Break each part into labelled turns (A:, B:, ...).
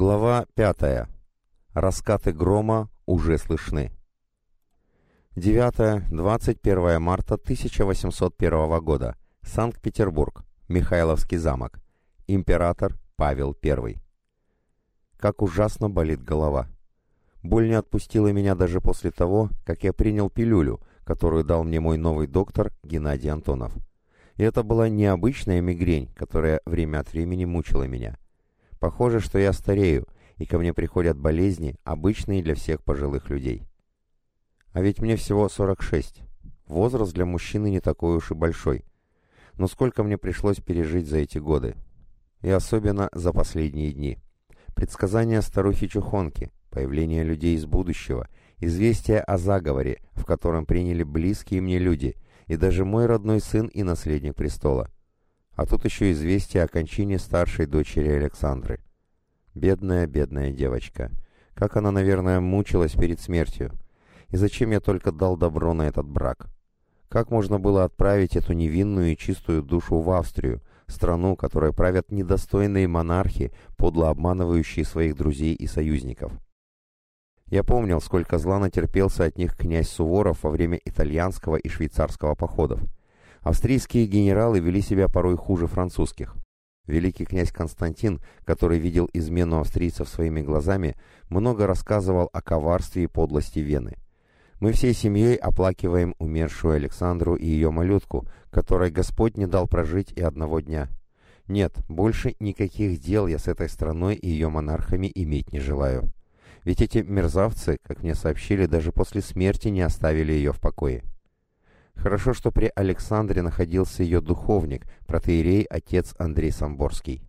A: Глава 5. Раскаты грома уже слышны. 9-21 марта 1801 года. Санкт-Петербург. Михайловский замок. Император Павел I. Как ужасно болит голова. Боль не отпустила меня даже после того, как я принял пилюлю, которую дал мне мой новый доктор Геннадий Антонов. И это была необычная мигрень, которая время от времени мучила меня. Похоже, что я старею, и ко мне приходят болезни, обычные для всех пожилых людей. А ведь мне всего 46. Возраст для мужчины не такой уж и большой. Но сколько мне пришлось пережить за эти годы. И особенно за последние дни. Предсказания старухи-чухонки, появление людей из будущего, известие о заговоре, в котором приняли близкие мне люди, и даже мой родной сын и наследник престола. А тут еще известие о кончине старшей дочери Александры. Бедная, бедная девочка. Как она, наверное, мучилась перед смертью. И зачем я только дал добро на этот брак? Как можно было отправить эту невинную и чистую душу в Австрию, страну, которой правят недостойные монархи, подло обманывающие своих друзей и союзников? Я помнил, сколько зла натерпелся от них князь Суворов во время итальянского и швейцарского походов. Австрийские генералы вели себя порой хуже французских. Великий князь Константин, который видел измену австрийцев своими глазами, много рассказывал о коварстве и подлости Вены. Мы всей семьей оплакиваем умершую Александру и ее малютку, которой Господь не дал прожить и одного дня. Нет, больше никаких дел я с этой страной и ее монархами иметь не желаю. Ведь эти мерзавцы, как мне сообщили, даже после смерти не оставили ее в покое. Хорошо, что при Александре находился ее духовник, протеерей отец Андрей Самборский.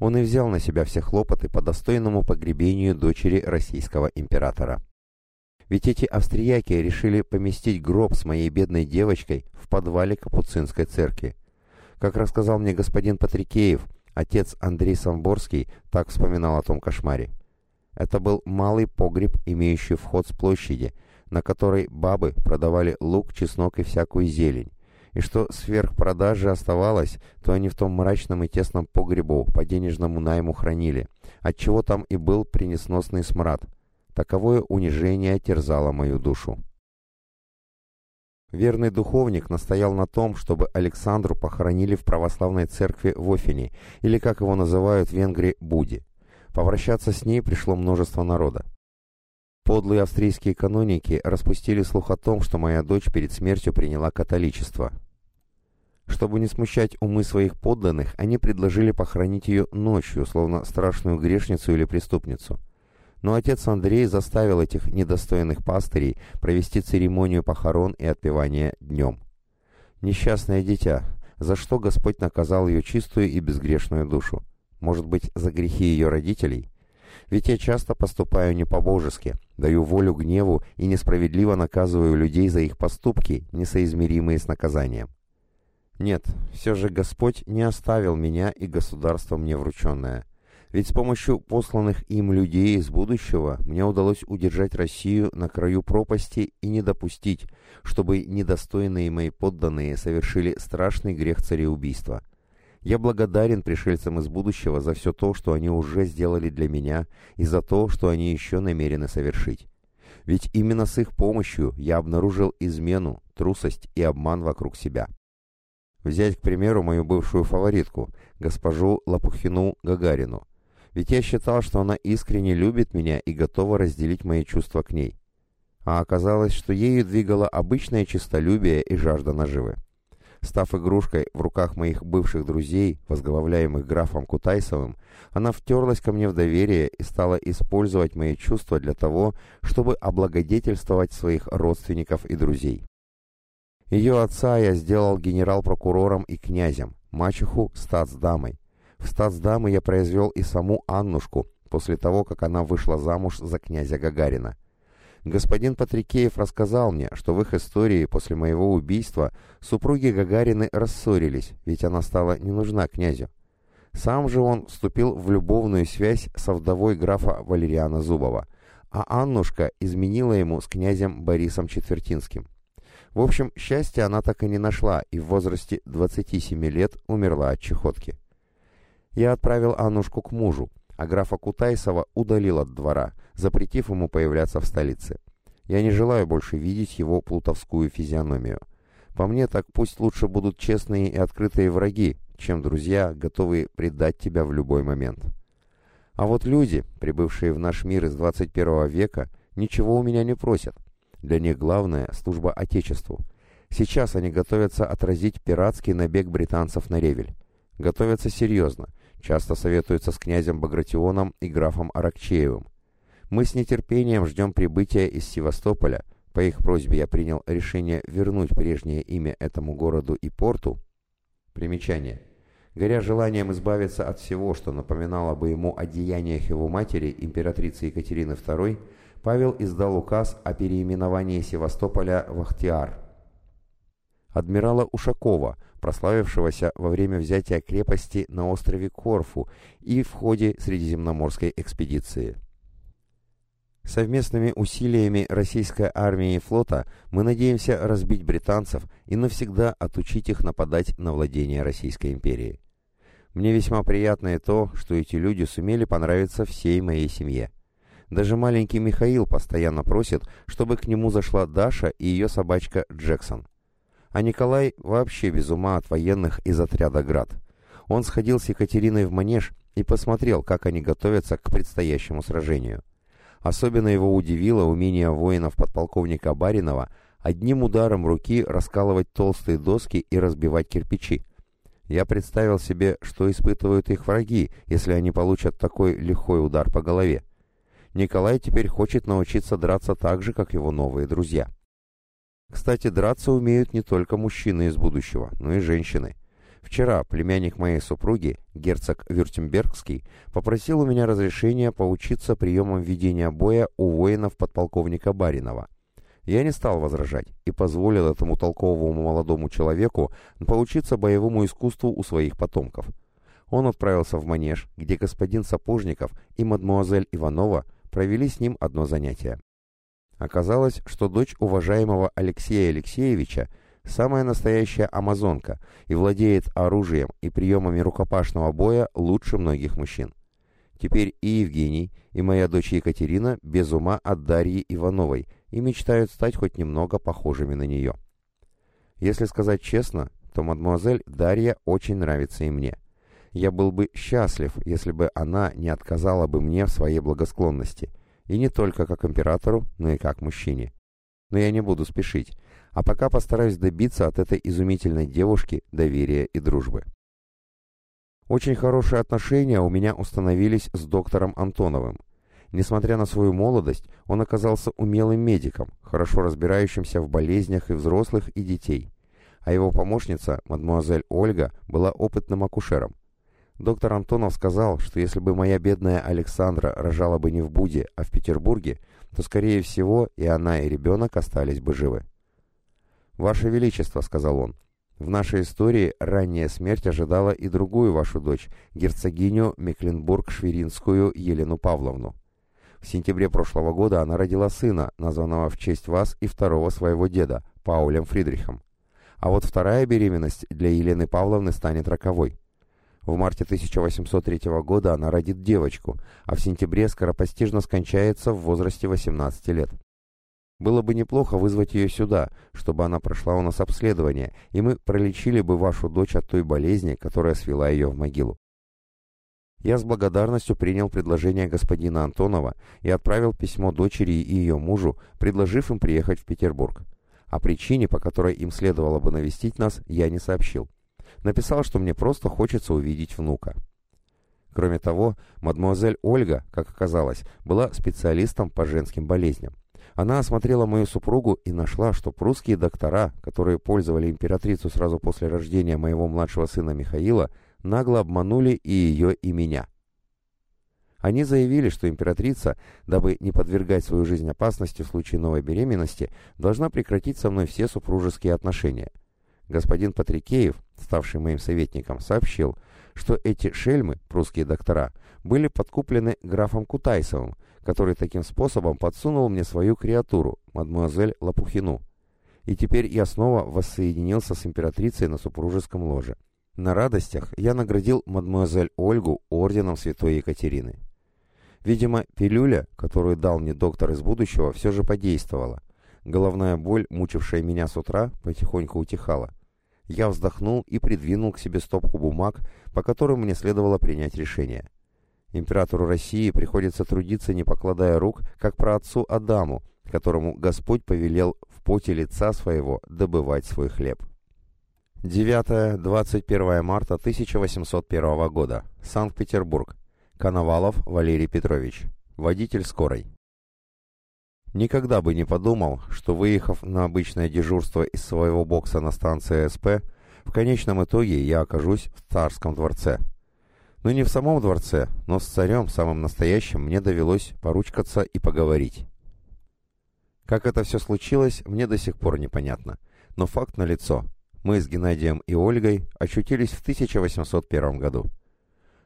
A: Он и взял на себя все хлопоты по достойному погребению дочери российского императора. Ведь эти австрияки решили поместить гроб с моей бедной девочкой в подвале Капуцинской церкви. Как рассказал мне господин Патрикеев, отец Андрей Самборский так вспоминал о том кошмаре. Это был малый погреб, имеющий вход с площади – на которой бабы продавали лук, чеснок и всякую зелень. И что сверх продажи оставалось, то они в том мрачном и тесном погребу по денежному найму хранили, отчего там и был принесносный смрад. Таковое унижение терзало мою душу. Верный духовник настоял на том, чтобы Александру похоронили в православной церкви в Офине, или, как его называют в Венгрии, Буди. Повращаться с ней пришло множество народа. Подлые австрийские каноники распустили слух о том, что моя дочь перед смертью приняла католичество. Чтобы не смущать умы своих подданных, они предложили похоронить ее ночью, словно страшную грешницу или преступницу. Но отец Андрей заставил этих недостойных пастырей провести церемонию похорон и отпевания днем. Несчастное дитя, за что Господь наказал ее чистую и безгрешную душу? Может быть, за грехи ее родителей? Ведь я часто поступаю не по-божески, даю волю гневу и несправедливо наказываю людей за их поступки, несоизмеримые с наказанием. Нет, все же Господь не оставил меня и государство мне врученное. Ведь с помощью посланных им людей из будущего мне удалось удержать Россию на краю пропасти и не допустить, чтобы недостойные мои подданные совершили страшный грех цареубийства. Я благодарен пришельцам из будущего за все то, что они уже сделали для меня, и за то, что они еще намерены совершить. Ведь именно с их помощью я обнаружил измену, трусость и обман вокруг себя. Взять, к примеру, мою бывшую фаворитку, госпожу Лопухину Гагарину. Ведь я считал, что она искренне любит меня и готова разделить мои чувства к ней. А оказалось, что ею двигало обычное честолюбие и жажда наживы. Став игрушкой в руках моих бывших друзей, возглавляемых графом Кутайсовым, она втерлась ко мне в доверие и стала использовать мои чувства для того, чтобы облагодетельствовать своих родственников и друзей. Ее отца я сделал генерал-прокурором и князем, мачеху – статсдамой. В статсдамы я произвел и саму Аннушку, после того, как она вышла замуж за князя Гагарина – Господин Патрикеев рассказал мне, что в их истории после моего убийства супруги Гагарины рассорились, ведь она стала не нужна князю. Сам же он вступил в любовную связь со вдовой графа Валериана Зубова, а Аннушка изменила ему с князем Борисом Четвертинским. В общем, счастья она так и не нашла и в возрасте 27 лет умерла от чехотки. Я отправил Аннушку к мужу, а графа Кутайсова удалил от двора, запретив ему появляться в столице. Я не желаю больше видеть его плутовскую физиономию. По мне, так пусть лучше будут честные и открытые враги, чем друзья, готовые предать тебя в любой момент. А вот люди, прибывшие в наш мир из 21 века, ничего у меня не просят. Для них главное – служба Отечеству. Сейчас они готовятся отразить пиратский набег британцев на Ревель. Готовятся серьезно, часто советуются с князем Багратионом и графом Аракчеевым. Мы с нетерпением ждем прибытия из Севастополя. По их просьбе я принял решение вернуть прежнее имя этому городу и порту. Примечание. Горя желанием избавиться от всего, что напоминало бы ему о деяниях его матери, императрицы Екатерины II, Павел издал указ о переименовании Севастополя в Ахтиар. Адмирала Ушакова, прославившегося во время взятия крепости на острове Корфу и в ходе Средиземноморской экспедиции. Совместными усилиями российской армии и флота мы надеемся разбить британцев и навсегда отучить их нападать на владения Российской империи. Мне весьма приятно и то, что эти люди сумели понравиться всей моей семье. Даже маленький Михаил постоянно просит, чтобы к нему зашла Даша и ее собачка Джексон. А Николай вообще без ума от военных из отряда «Град». Он сходил с Екатериной в манеж и посмотрел, как они готовятся к предстоящему сражению. Особенно его удивило умение воинов подполковника Баринова одним ударом руки раскалывать толстые доски и разбивать кирпичи. Я представил себе, что испытывают их враги, если они получат такой лихой удар по голове. Николай теперь хочет научиться драться так же, как его новые друзья. Кстати, драться умеют не только мужчины из будущего, но и женщины. Вчера племянник моей супруги, герцог Вюртембергский, попросил у меня разрешения поучиться приемам ведения боя у воинов подполковника Баринова. Я не стал возражать и позволил этому толковому молодому человеку поучиться боевому искусству у своих потомков. Он отправился в манеж, где господин Сапожников и мадмуазель Иванова провели с ним одно занятие. Оказалось, что дочь уважаемого Алексея Алексеевича – самая настоящая амазонка и владеет оружием и приемами рукопашного боя лучше многих мужчин. Теперь и Евгений, и моя дочь Екатерина без ума от Дарьи Ивановой и мечтают стать хоть немного похожими на нее. Если сказать честно, то мадемуазель Дарья очень нравится и мне. Я был бы счастлив, если бы она не отказала бы мне в своей благосклонности, и не только как императору, но и как мужчине. Но я не буду спешить, а пока постараюсь добиться от этой изумительной девушки доверия и дружбы. Очень хорошие отношения у меня установились с доктором Антоновым. Несмотря на свою молодость, он оказался умелым медиком, хорошо разбирающимся в болезнях и взрослых, и детей. А его помощница, мадмуазель Ольга, была опытным акушером. Доктор Антонов сказал, что если бы моя бедная Александра рожала бы не в Буде, а в Петербурге, то, скорее всего, и она, и ребенок остались бы живы. «Ваше Величество», — сказал он, — «в нашей истории ранняя смерть ожидала и другую вашу дочь, герцогиню Мекленбург-Шверинскую Елену Павловну. В сентябре прошлого года она родила сына, названного в честь вас и второго своего деда, Паулем Фридрихом. А вот вторая беременность для Елены Павловны станет роковой. В марте 1803 года она родит девочку, а в сентябре скоропостижно скончается в возрасте 18 лет. Было бы неплохо вызвать ее сюда, чтобы она прошла у нас обследование, и мы пролечили бы вашу дочь от той болезни, которая свела ее в могилу. Я с благодарностью принял предложение господина Антонова и отправил письмо дочери и ее мужу, предложив им приехать в Петербург. О причине, по которой им следовало бы навестить нас, я не сообщил. Написал, что мне просто хочется увидеть внука. Кроме того, мадемуазель Ольга, как оказалось, была специалистом по женским болезням. Она осмотрела мою супругу и нашла, что прусские доктора, которые пользовали императрицу сразу после рождения моего младшего сына Михаила, нагло обманули и ее, и меня. Они заявили, что императрица, дабы не подвергать свою жизнь опасности в случае новой беременности, должна прекратить со мной все супружеские отношения. Господин Патрикеев, ставший моим советником, сообщил, что эти шельмы, прусские доктора, были подкуплены графом Кутайсовым, который таким способом подсунул мне свою креатуру, мадмуазель Лопухину. И теперь я снова воссоединился с императрицей на супружеском ложе. На радостях я наградил мадмуазель Ольгу орденом святой Екатерины. Видимо, пилюля, которую дал мне доктор из будущего, все же подействовала. Головная боль, мучившая меня с утра, потихоньку утихала. Я вздохнул и придвинул к себе стопку бумаг, по которым мне следовало принять решение. Императору России приходится трудиться, не покладая рук, как про отцу Адаму, которому Господь повелел в поте лица своего добывать свой хлеб. 9-21 марта 1801 года. Санкт-Петербург. Коновалов Валерий Петрович. Водитель скорой. Никогда бы не подумал, что выехав на обычное дежурство из своего бокса на станции СП, в конечном итоге я окажусь в царском дворце. Ну не в самом дворце, но с царем, самым настоящим, мне довелось поручкаться и поговорить. Как это все случилось, мне до сих пор непонятно. Но факт налицо. Мы с Геннадием и Ольгой очутились в 1801 году.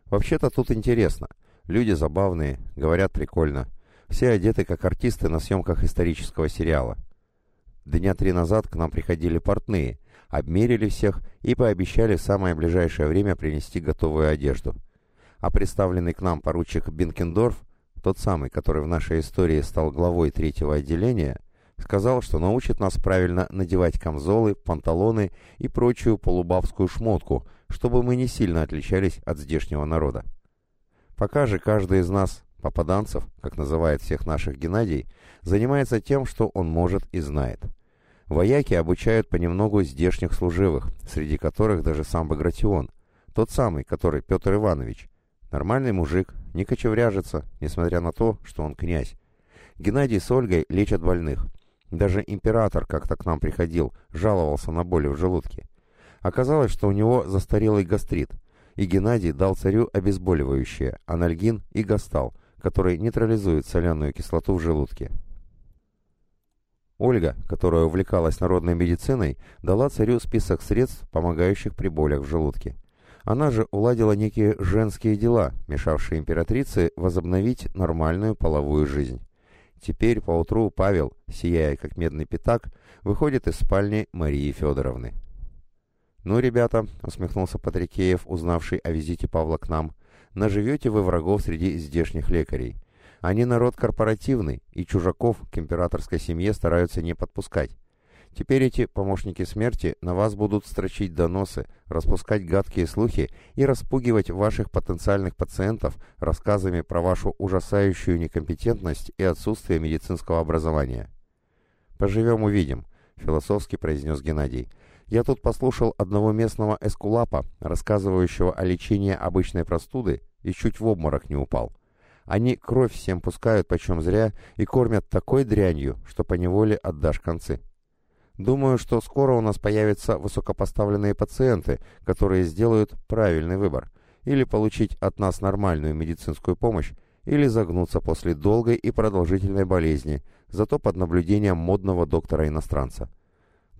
A: Вообще-то тут интересно. Люди забавные, говорят прикольно. Все одеты как артисты на съемках исторического сериала. Дня три назад к нам приходили портные, обмерили всех и пообещали в самое ближайшее время принести готовую одежду. А представленный к нам поручик Бинкендорф, тот самый, который в нашей истории стал главой третьего отделения, сказал, что научит нас правильно надевать камзолы, панталоны и прочую полубавскую шмотку, чтобы мы не сильно отличались от здешнего народа. Пока же каждый из нас попаданцев, как называет всех наших Геннадий, занимается тем, что он может и знает. Вояки обучают понемногу здешних служивых, среди которых даже сам Багратион, тот самый, который Петр Иванович. Нормальный мужик, не кочевряжется, несмотря на то, что он князь. Геннадий с Ольгой лечат больных. Даже император как-то к нам приходил, жаловался на боли в желудке. Оказалось, что у него застарелый гастрит, и Геннадий дал царю обезболивающее, анальгин и гастал, который нейтрализует соляную кислоту в желудке. Ольга, которая увлекалась народной медициной, дала царю список средств, помогающих при болях в желудке. Она же уладила некие женские дела, мешавшие императрице возобновить нормальную половую жизнь. Теперь поутру Павел, сияя как медный пятак, выходит из спальни Марии Федоровны. «Ну, ребята», — усмехнулся Патрикеев, узнавший о визите Павла к нам, наживете вы врагов среди здешних лекарей. Они народ корпоративный, и чужаков к императорской семье стараются не подпускать. Теперь эти помощники смерти на вас будут строчить доносы, распускать гадкие слухи и распугивать ваших потенциальных пациентов рассказами про вашу ужасающую некомпетентность и отсутствие медицинского образования. «Поживем увидим», — философски произнес Геннадий. Я тут послушал одного местного эскулапа, рассказывающего о лечении обычной простуды, и чуть в обморок не упал. Они кровь всем пускают почем зря и кормят такой дрянью, что поневоле отдашь концы. Думаю, что скоро у нас появятся высокопоставленные пациенты, которые сделают правильный выбор. Или получить от нас нормальную медицинскую помощь, или загнуться после долгой и продолжительной болезни, зато под наблюдением модного доктора-иностранца.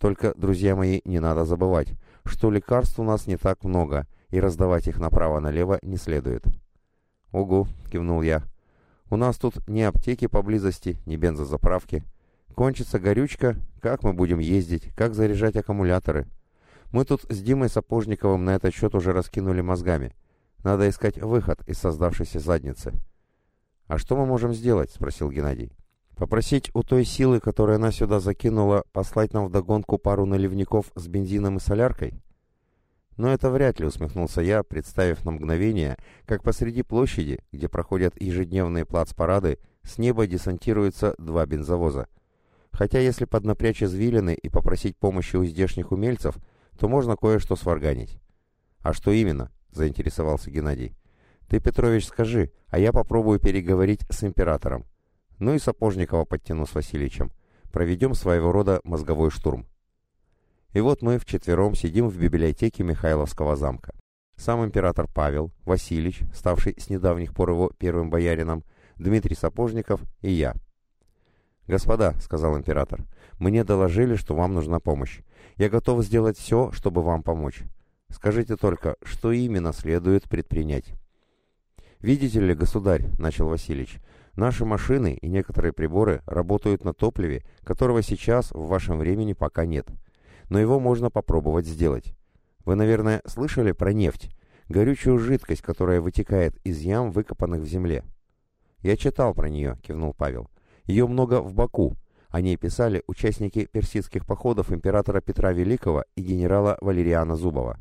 A: Только, друзья мои, не надо забывать, что лекарств у нас не так много, и раздавать их направо-налево не следует. «Угу», — кивнул я. «У нас тут ни аптеки поблизости, ни бензозаправки. Кончится горючка, как мы будем ездить, как заряжать аккумуляторы. Мы тут с Димой Сапожниковым на этот счет уже раскинули мозгами. Надо искать выход из создавшейся задницы». «А что мы можем сделать?» — спросил Геннадий. Попросить у той силы, которая нас сюда закинула, послать нам вдогонку пару наливников с бензином и соляркой? Но это вряд ли, усмехнулся я, представив на мгновение, как посреди площади, где проходят ежедневные плацпарады, с неба десантируются два бензовоза. Хотя если поднапрячь извилины и попросить помощи у здешних умельцев, то можно кое-что сварганить. «А что именно?» — заинтересовался Геннадий. «Ты, Петрович, скажи, а я попробую переговорить с императором. Ну и Сапожникова подтяну с Васильичем. Проведем своего рода мозговой штурм. И вот мы вчетвером сидим в библиотеке Михайловского замка. Сам император Павел, Васильич, ставший с недавних пор его первым боярином, Дмитрий Сапожников и я. «Господа», — сказал император, — «мне доложили, что вам нужна помощь. Я готов сделать все, чтобы вам помочь. Скажите только, что именно следует предпринять?» «Видите ли, государь», — начал Васильич, Наши машины и некоторые приборы работают на топливе, которого сейчас в вашем времени пока нет. Но его можно попробовать сделать. Вы, наверное, слышали про нефть, горючую жидкость, которая вытекает из ям, выкопанных в земле. «Я читал про нее», — кивнул Павел. «Ее много в Баку. О ней писали участники персидских походов императора Петра Великого и генерала Валериана Зубова».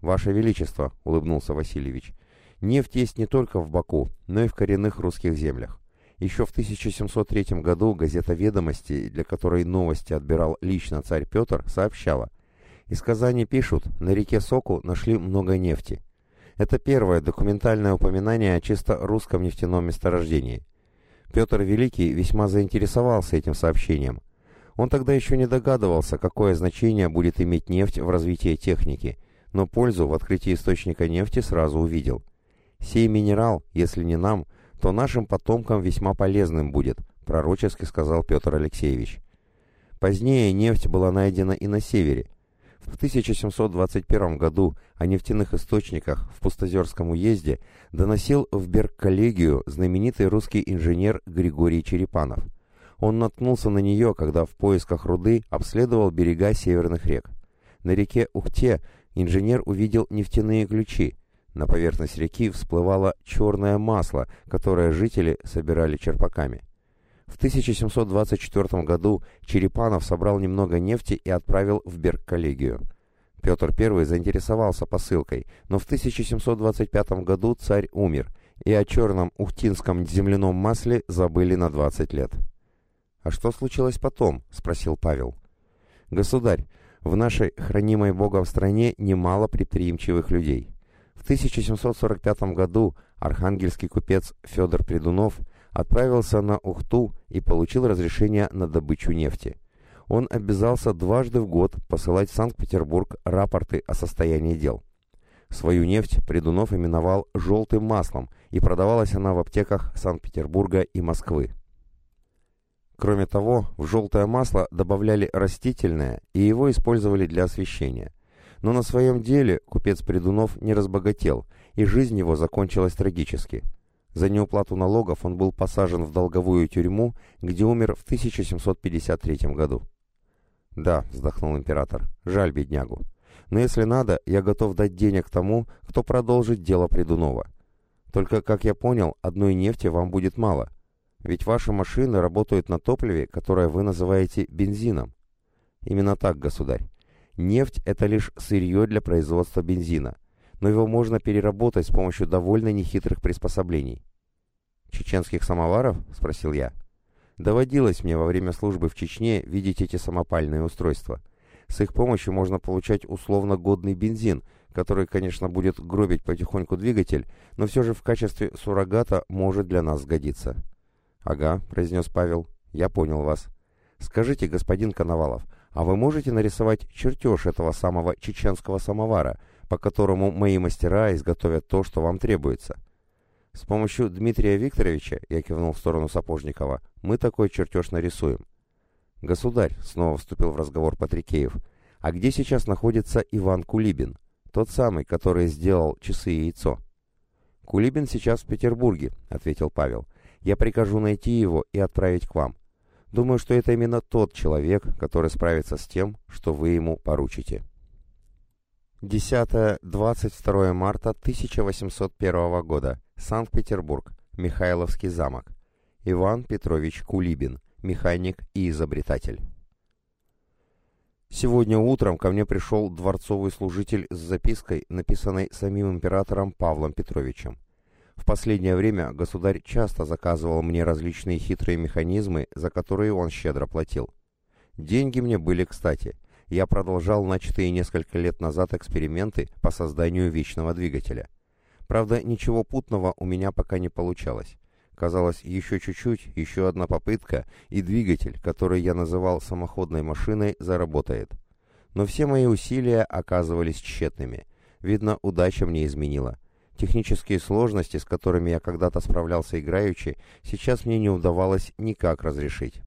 A: «Ваше Величество», — улыбнулся Васильевич, — «нефть есть не только в Баку, но и в коренных русских землях. Еще в 1703 году газета «Ведомости», для которой новости отбирал лично царь Петр, сообщала. Из Казани пишут, на реке Соку нашли много нефти. Это первое документальное упоминание о чисто русском нефтяном месторождении. Петр Великий весьма заинтересовался этим сообщением. Он тогда еще не догадывался, какое значение будет иметь нефть в развитии техники, но пользу в открытии источника нефти сразу увидел. «Сей минерал, если не нам, то нашим потомкам весьма полезным будет», пророчески сказал Петр Алексеевич. Позднее нефть была найдена и на севере, в 1721 году о нефтяных источниках в Пустозерском уезде доносил в Берг-коллегию знаменитый русский инженер Григорий Черепанов. Он наткнулся на нее, когда в поисках руды обследовал берега северных рек. На реке Ухте инженер увидел нефтяные ключи. На поверхность реки всплывало черное масло, которое жители собирали черпаками. В 1724 году Черепанов собрал немного нефти и отправил в Берг-коллегию. Петр I заинтересовался посылкой, но в 1725 году царь умер, и о черном ухтинском земляном масле забыли на 20 лет. «А что случилось потом?» — спросил Павел. «Государь, в нашей хранимой Богом стране немало предприимчивых людей. В 1745 году архангельский купец Федор Придунов – отправился на Ухту и получил разрешение на добычу нефти. Он обязался дважды в год посылать в Санкт-Петербург рапорты о состоянии дел. Свою нефть Придунов именовал «желтым маслом», и продавалась она в аптеках Санкт-Петербурга и Москвы. Кроме того, в желтое масло добавляли растительное, и его использовали для освещения. Но на своем деле купец Придунов не разбогател, и жизнь его закончилась трагически – за неуплату налогов он был посажен в долговую тюрьму, где умер в 1753 году. «Да», — вздохнул император, — «жаль беднягу. Но если надо, я готов дать денег тому, кто продолжит дело Придунова. Только, как я понял, одной нефти вам будет мало. Ведь ваши машины работают на топливе, которое вы называете бензином. Именно так, государь. Нефть — это лишь сырье для производства бензина но его можно переработать с помощью довольно нехитрых приспособлений. «Чеченских самоваров?» — спросил я. «Доводилось мне во время службы в Чечне видеть эти самопальные устройства. С их помощью можно получать условно годный бензин, который, конечно, будет гробить потихоньку двигатель, но все же в качестве суррогата может для нас сгодиться». «Ага», — произнес Павел, — «я понял вас. Скажите, господин Коновалов, а вы можете нарисовать чертеж этого самого чеченского самовара, по которому мои мастера изготовят то, что вам требуется. С помощью Дмитрия Викторовича, я кивнул в сторону Сапожникова, мы такой чертеж нарисуем. Государь, снова вступил в разговор Патрикеев, а где сейчас находится Иван Кулибин, тот самый, который сделал часы и яйцо? Кулибин сейчас в Петербурге, ответил Павел. Я прикажу найти его и отправить к вам. Думаю, что это именно тот человек, который справится с тем, что вы ему поручите. 10-22 марта 1801 года. Санкт-Петербург. Михайловский замок. Иван Петрович Кулибин, механик и изобретатель. Сегодня утром ко мне пришел дворцовый служитель с запиской, написанной самим императором Павлом Петровичем. В последнее время государь часто заказывал мне различные хитрые механизмы, за которые он щедро платил. Деньги мне были кстати – я продолжал начатые несколько лет назад эксперименты по созданию вечного двигателя. Правда, ничего путного у меня пока не получалось. Казалось, еще чуть-чуть, еще одна попытка, и двигатель, который я называл самоходной машиной, заработает. Но все мои усилия оказывались тщетными. Видно, удача мне изменила. Технические сложности, с которыми я когда-то справлялся играючи, сейчас мне не удавалось никак разрешить.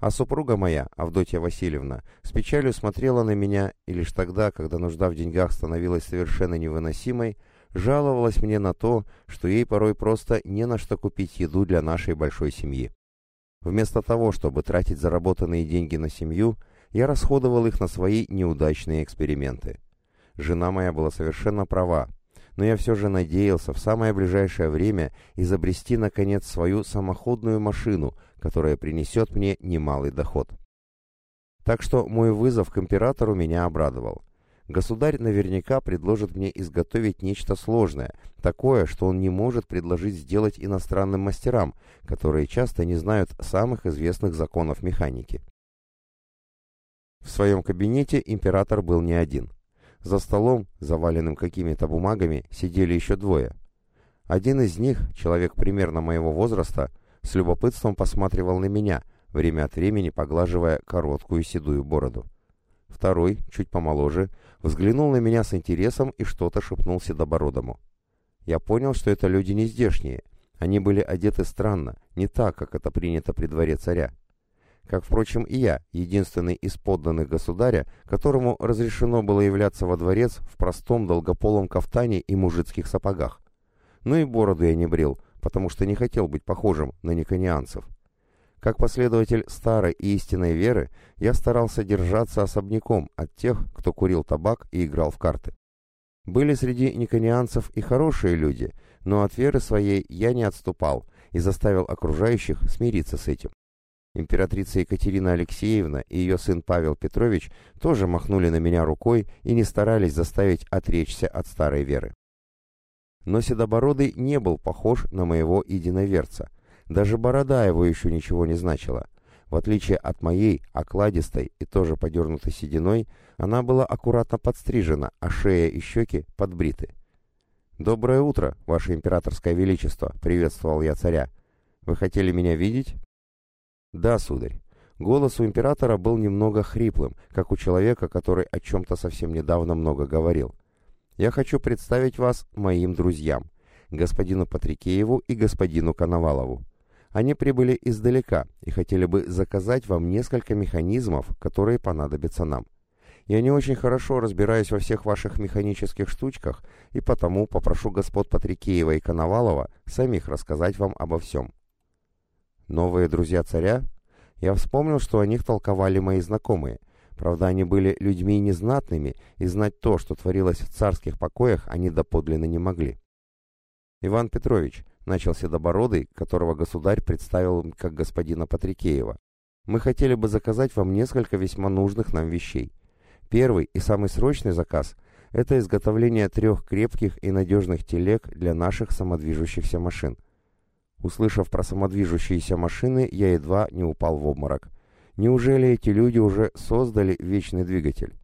A: А супруга моя, Авдотья Васильевна, с печалью смотрела на меня, и лишь тогда, когда нужда в деньгах становилась совершенно невыносимой, жаловалась мне на то, что ей порой просто не на что купить еду для нашей большой семьи. Вместо того, чтобы тратить заработанные деньги на семью, я расходовал их на свои неудачные эксперименты. Жена моя была совершенно права. Но я все же надеялся в самое ближайшее время изобрести, наконец, свою самоходную машину, которая принесет мне немалый доход. Так что мой вызов к императору меня обрадовал. Государь наверняка предложит мне изготовить нечто сложное, такое, что он не может предложить сделать иностранным мастерам, которые часто не знают самых известных законов механики. В своем кабинете император был не один. За столом, заваленным какими-то бумагами, сидели еще двое. Один из них, человек примерно моего возраста, с любопытством посматривал на меня, время от времени поглаживая короткую седую бороду. Второй, чуть помоложе, взглянул на меня с интересом и что-то шепнул Седобородому. Я понял, что это люди не здешние. Они были одеты странно, не так, как это принято при дворе царя. Как, впрочем, и я, единственный из подданных государя, которому разрешено было являться во дворец в простом долгополом кафтане и мужицких сапогах. Ну и бороду я не брил, потому что не хотел быть похожим на никонианцев. Как последователь старой и истинной веры, я старался держаться особняком от тех, кто курил табак и играл в карты. Были среди никонианцев и хорошие люди, но от веры своей я не отступал и заставил окружающих смириться с этим. Императрица Екатерина Алексеевна и ее сын Павел Петрович тоже махнули на меня рукой и не старались заставить отречься от старой веры. Но Седобородый не был похож на моего единоверца – даже борода его еще ничего не значила. В отличие от моей, окладистой и тоже подернутой сединой, она была аккуратно подстрижена, а шея и щеки подбриты. «Доброе утро, Ваше Императорское Величество!» — приветствовал я царя. «Вы хотели меня видеть?» «Да, сударь». Голос у императора был немного хриплым, как у человека, который о чем-то совсем недавно много говорил. «Я хочу представить вас моим друзьям, господину Патрикееву и господину Коновалову. Они прибыли издалека и хотели бы заказать вам несколько механизмов, которые понадобятся нам. Я не очень хорошо разбираюсь во всех ваших механических штучках, и потому попрошу господ Патрикеева и Коновалова самих рассказать вам обо всем. Новые друзья царя? Я вспомнил, что о них толковали мои знакомые. Правда, они были людьми незнатными, и знать то, что творилось в царских покоях, они доподлинно не могли. Иван Петрович, начал Седобородый, которого государь представил как господина Патрикеева. «Мы хотели бы заказать вам несколько весьма нужных нам вещей. Первый и самый срочный заказ – это изготовление трех крепких и надежных телег для наших самодвижущихся машин. Услышав про самодвижущиеся машины, я едва не упал в обморок. Неужели эти люди уже создали вечный двигатель?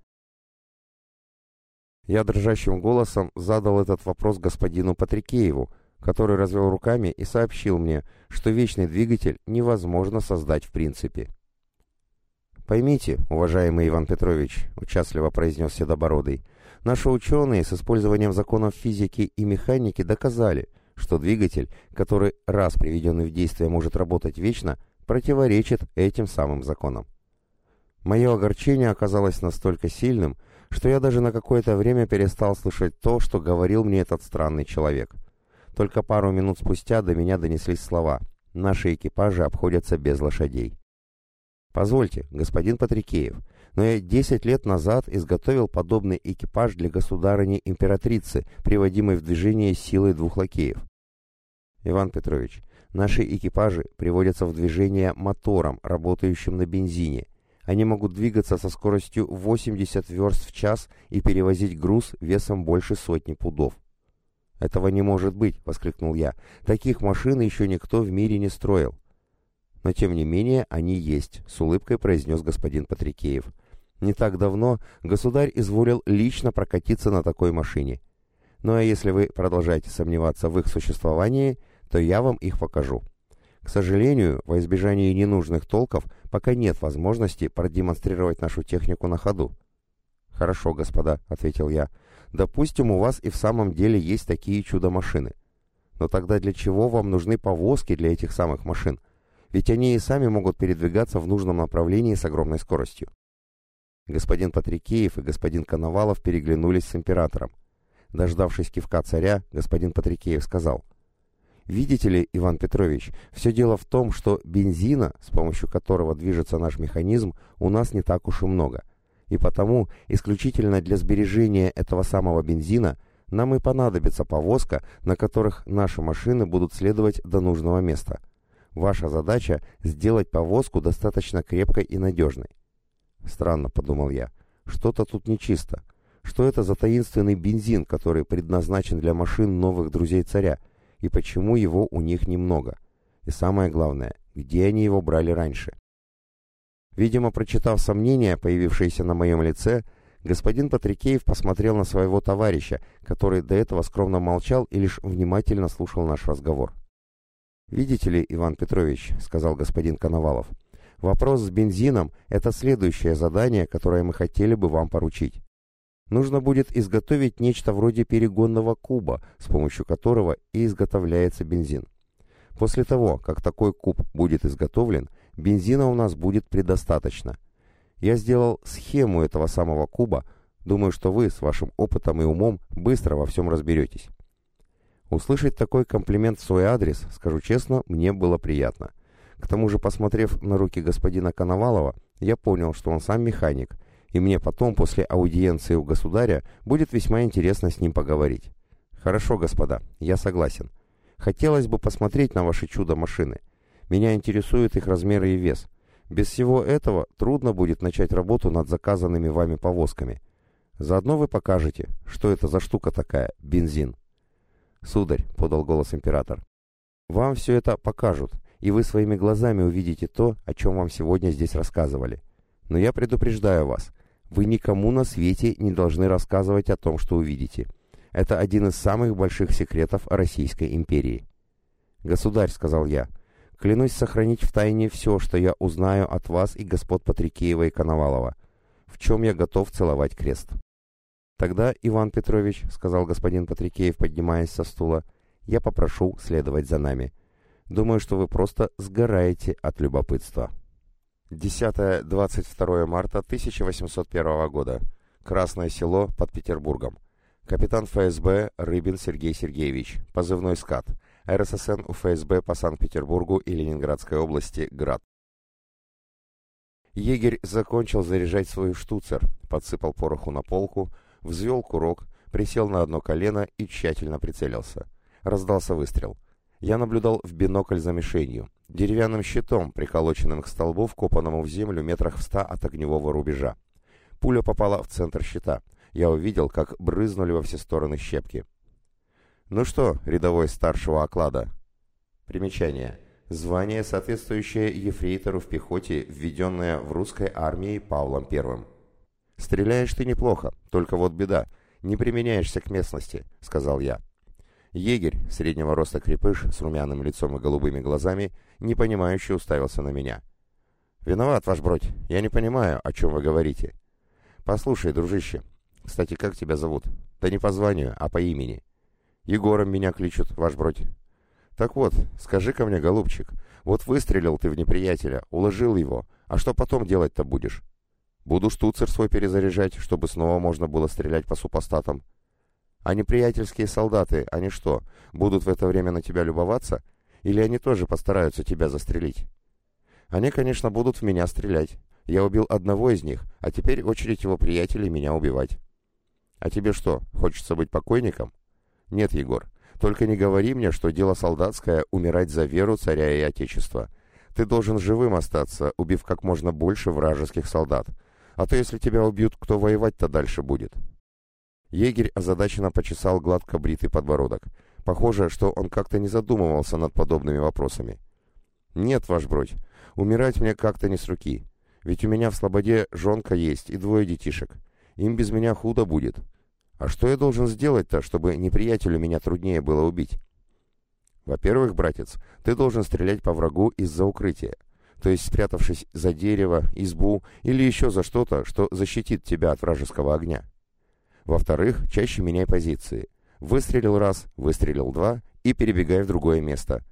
A: Я дрожащим голосом задал этот вопрос господину Патрикееву, который развел руками и сообщил мне, что вечный двигатель невозможно создать в принципе. «Поймите, уважаемый Иван Петрович», — участливо произнес Седобородый, «наши ученые с использованием законов физики и механики доказали, что двигатель, который раз приведенный в действие может работать вечно, противоречит этим самым законам. Мое огорчение оказалось настолько сильным, что я даже на какое-то время перестал слышать то, что говорил мне этот странный человек. Только пару минут спустя до меня донеслись слова «Наши экипажи обходятся без лошадей». «Позвольте, господин Патрикеев, но я десять лет назад изготовил подобный экипаж для государыни-императрицы, приводимой в движение силой двух лакеев». «Иван Петрович, наши экипажи приводятся в движение мотором, работающим на бензине. Они могут двигаться со скоростью 80 верст в час и перевозить груз весом больше сотни пудов. «Этого не может быть!» — воскликнул я. «Таких машин еще никто в мире не строил». «Но тем не менее они есть», — с улыбкой произнес господин Патрикеев. «Не так давно государь изволил лично прокатиться на такой машине. Ну а если вы продолжаете сомневаться в их существовании, то я вам их покажу. К сожалению, во избежание ненужных толков пока нет возможности продемонстрировать нашу технику на ходу». «Хорошо, господа», — ответил я. Допустим, у вас и в самом деле есть такие чудо-машины. Но тогда для чего вам нужны повозки для этих самых машин? Ведь они и сами могут передвигаться в нужном направлении с огромной скоростью. Господин Патрикеев и господин Коновалов переглянулись с императором. Дождавшись кивка царя, господин Патрикеев сказал, «Видите ли, Иван Петрович, все дело в том, что бензина, с помощью которого движется наш механизм, у нас не так уж и много» и потому исключительно для сбережения этого самого бензина Нам и понадобится повозка, на которых наши машины будут следовать до нужного места. Ваша задача — сделать повозку достаточно крепкой и надежной. Странно, подумал я, что-то тут нечисто. Что это за таинственный бензин, который предназначен для машин новых друзей царя, и почему его у них немного? И самое главное, где они его брали раньше? Видимо, прочитав сомнения, появившиеся на моем лице, господин Патрикеев посмотрел на своего товарища, который до этого скромно молчал и лишь внимательно слушал наш разговор. «Видите ли, Иван Петрович», — сказал господин Коновалов, — «вопрос с бензином — это следующее задание, которое мы хотели бы вам поручить. Нужно будет изготовить нечто вроде перегонного куба, с помощью которого и изготовляется бензин. После того, как такой куб будет изготовлен, бензина у нас будет предостаточно. Я сделал схему этого самого куба, думаю, что вы с вашим опытом и умом быстро во всем разберетесь. Услышать такой комплимент в свой адрес, скажу честно, мне было приятно. К тому же, посмотрев на руки господина Коновалова, я понял, что он сам механик, и мне потом, после аудиенции у государя, будет весьма интересно с ним поговорить. Хорошо, господа, я согласен. Хотелось бы посмотреть на ваши чудо-машины. Меня интересуют их размеры и вес. Без всего этого трудно будет начать работу над заказанными вами повозками. Заодно вы покажете, что это за штука такая, бензин. «Сударь», — подал голос император, — «вам все это покажут, и вы своими глазами увидите то, о чем вам сегодня здесь рассказывали. Но я предупреждаю вас, вы никому на свете не должны рассказывать о том, что увидите. Это один из самых больших секретов Российской империи». «Государь», — сказал я, — «клянусь сохранить в тайне все, что я узнаю от вас и господ Патрикеева и Коновалова, в чем я готов целовать крест». «Тогда, Иван Петрович», — сказал господин Патрикеев, поднимаясь со стула, — «я попрошу следовать за нами. Думаю, что вы просто сгораете от любопытства». 10-22 марта 1801 года. Красное село под Петербургом. Капитан ФСБ Рыбин Сергей Сергеевич, позывной «СКАТ», РССН УФСБ по Санкт-Петербургу и Ленинградской области, Град. Егерь закончил заряжать свой штуцер, подсыпал пороху на полку, взвел курок, присел на одно колено и тщательно прицелился. Раздался выстрел. Я наблюдал в бинокль за мишенью, деревянным щитом, приколоченным к столбу, вкопанному в землю метрах в ста от огневого рубежа. Пуля попала в центр щита. Я увидел, как брызнули во все стороны щепки. «Ну что, рядовой старшего оклада?» Примечание. Звание, соответствующее ефрейтору в пехоте, введенное в русской армии Павлом Первым. «Стреляешь ты неплохо, только вот беда. Не применяешься к местности», — сказал я. Егерь, среднего роста крепыш, с румяным лицом и голубыми глазами, непонимающе уставился на меня. «Виноват, ваш бродь. Я не понимаю, о чем вы говорите». «Послушай, дружище. Кстати, как тебя зовут?» «Да не по званию, а по имени». «Егором меня кличут, ваш бродь». «Так вот, скажи-ка мне, голубчик, вот выстрелил ты в неприятеля, уложил его, а что потом делать-то будешь?» Буду штуцер свой перезаряжать, чтобы снова можно было стрелять по супостатам. А неприятельские солдаты, они что, будут в это время на тебя любоваться? Или они тоже постараются тебя застрелить? Они, конечно, будут в меня стрелять. Я убил одного из них, а теперь очередь его приятелей меня убивать. А тебе что, хочется быть покойником? Нет, Егор, только не говори мне, что дело солдатское — умирать за веру царя и отечества. Ты должен живым остаться, убив как можно больше вражеских солдат. А то если тебя убьют, кто воевать-то дальше будет?» Егерь озадаченно почесал гладко бритый подбородок. Похоже, что он как-то не задумывался над подобными вопросами. «Нет, ваш бродь, умирать мне как-то не с руки. Ведь у меня в Слободе жонка есть и двое детишек. Им без меня худо будет. А что я должен сделать-то, чтобы неприятелю меня труднее было убить?» «Во-первых, братец, ты должен стрелять по врагу из-за укрытия то есть спрятавшись за дерево, избу или еще за что-то, что защитит тебя от вражеского огня. Во-вторых, чаще меняй позиции. Выстрелил раз, выстрелил два и перебегай в другое место.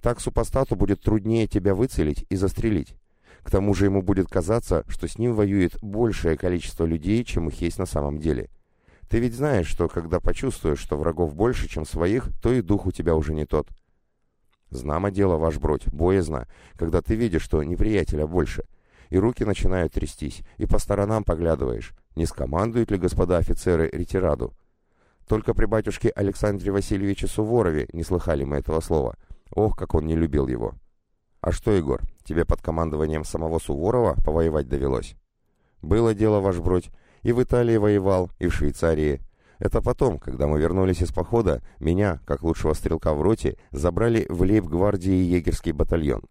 A: Так супостату будет труднее тебя выцелить и застрелить. К тому же ему будет казаться, что с ним воюет большее количество людей, чем их есть на самом деле. Ты ведь знаешь, что когда почувствуешь, что врагов больше, чем своих, то и дух у тебя уже не тот. Знамо дело, ваш бродь, боязно, когда ты видишь, что неприятеля больше. И руки начинают трястись, и по сторонам поглядываешь, не скомандуют ли господа офицеры ретираду. Только при батюшке Александре Васильевиче Суворове не слыхали мы этого слова. Ох, как он не любил его. А что, Егор, тебе под командованием самого Суворова повоевать довелось? Было дело, ваш бродь, и в Италии воевал, и в Швейцарии. Это потом, когда мы вернулись из похода, меня, как лучшего стрелка в роте, забрали в лейб-гвардии егерский батальон.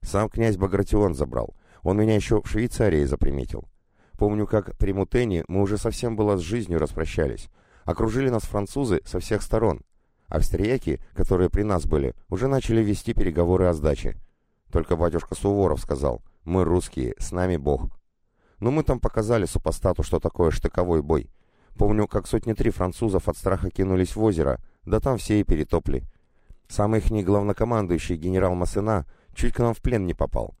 A: Сам князь Багратион забрал. Он меня еще в Швейцарии заприметил. Помню, как при Мутене мы уже совсем было с жизнью распрощались. Окружили нас французы со всех сторон. Австрияки, которые при нас были, уже начали вести переговоры о сдаче. Только батюшка Суворов сказал, мы русские, с нами Бог. Но мы там показали супостату, что такое штыковой бой. Помню, как сотни три французов от страха кинулись в озеро, да там все и перетопли. Самый их не главнокомандующий генерал Массена чуть к нам в плен не попал.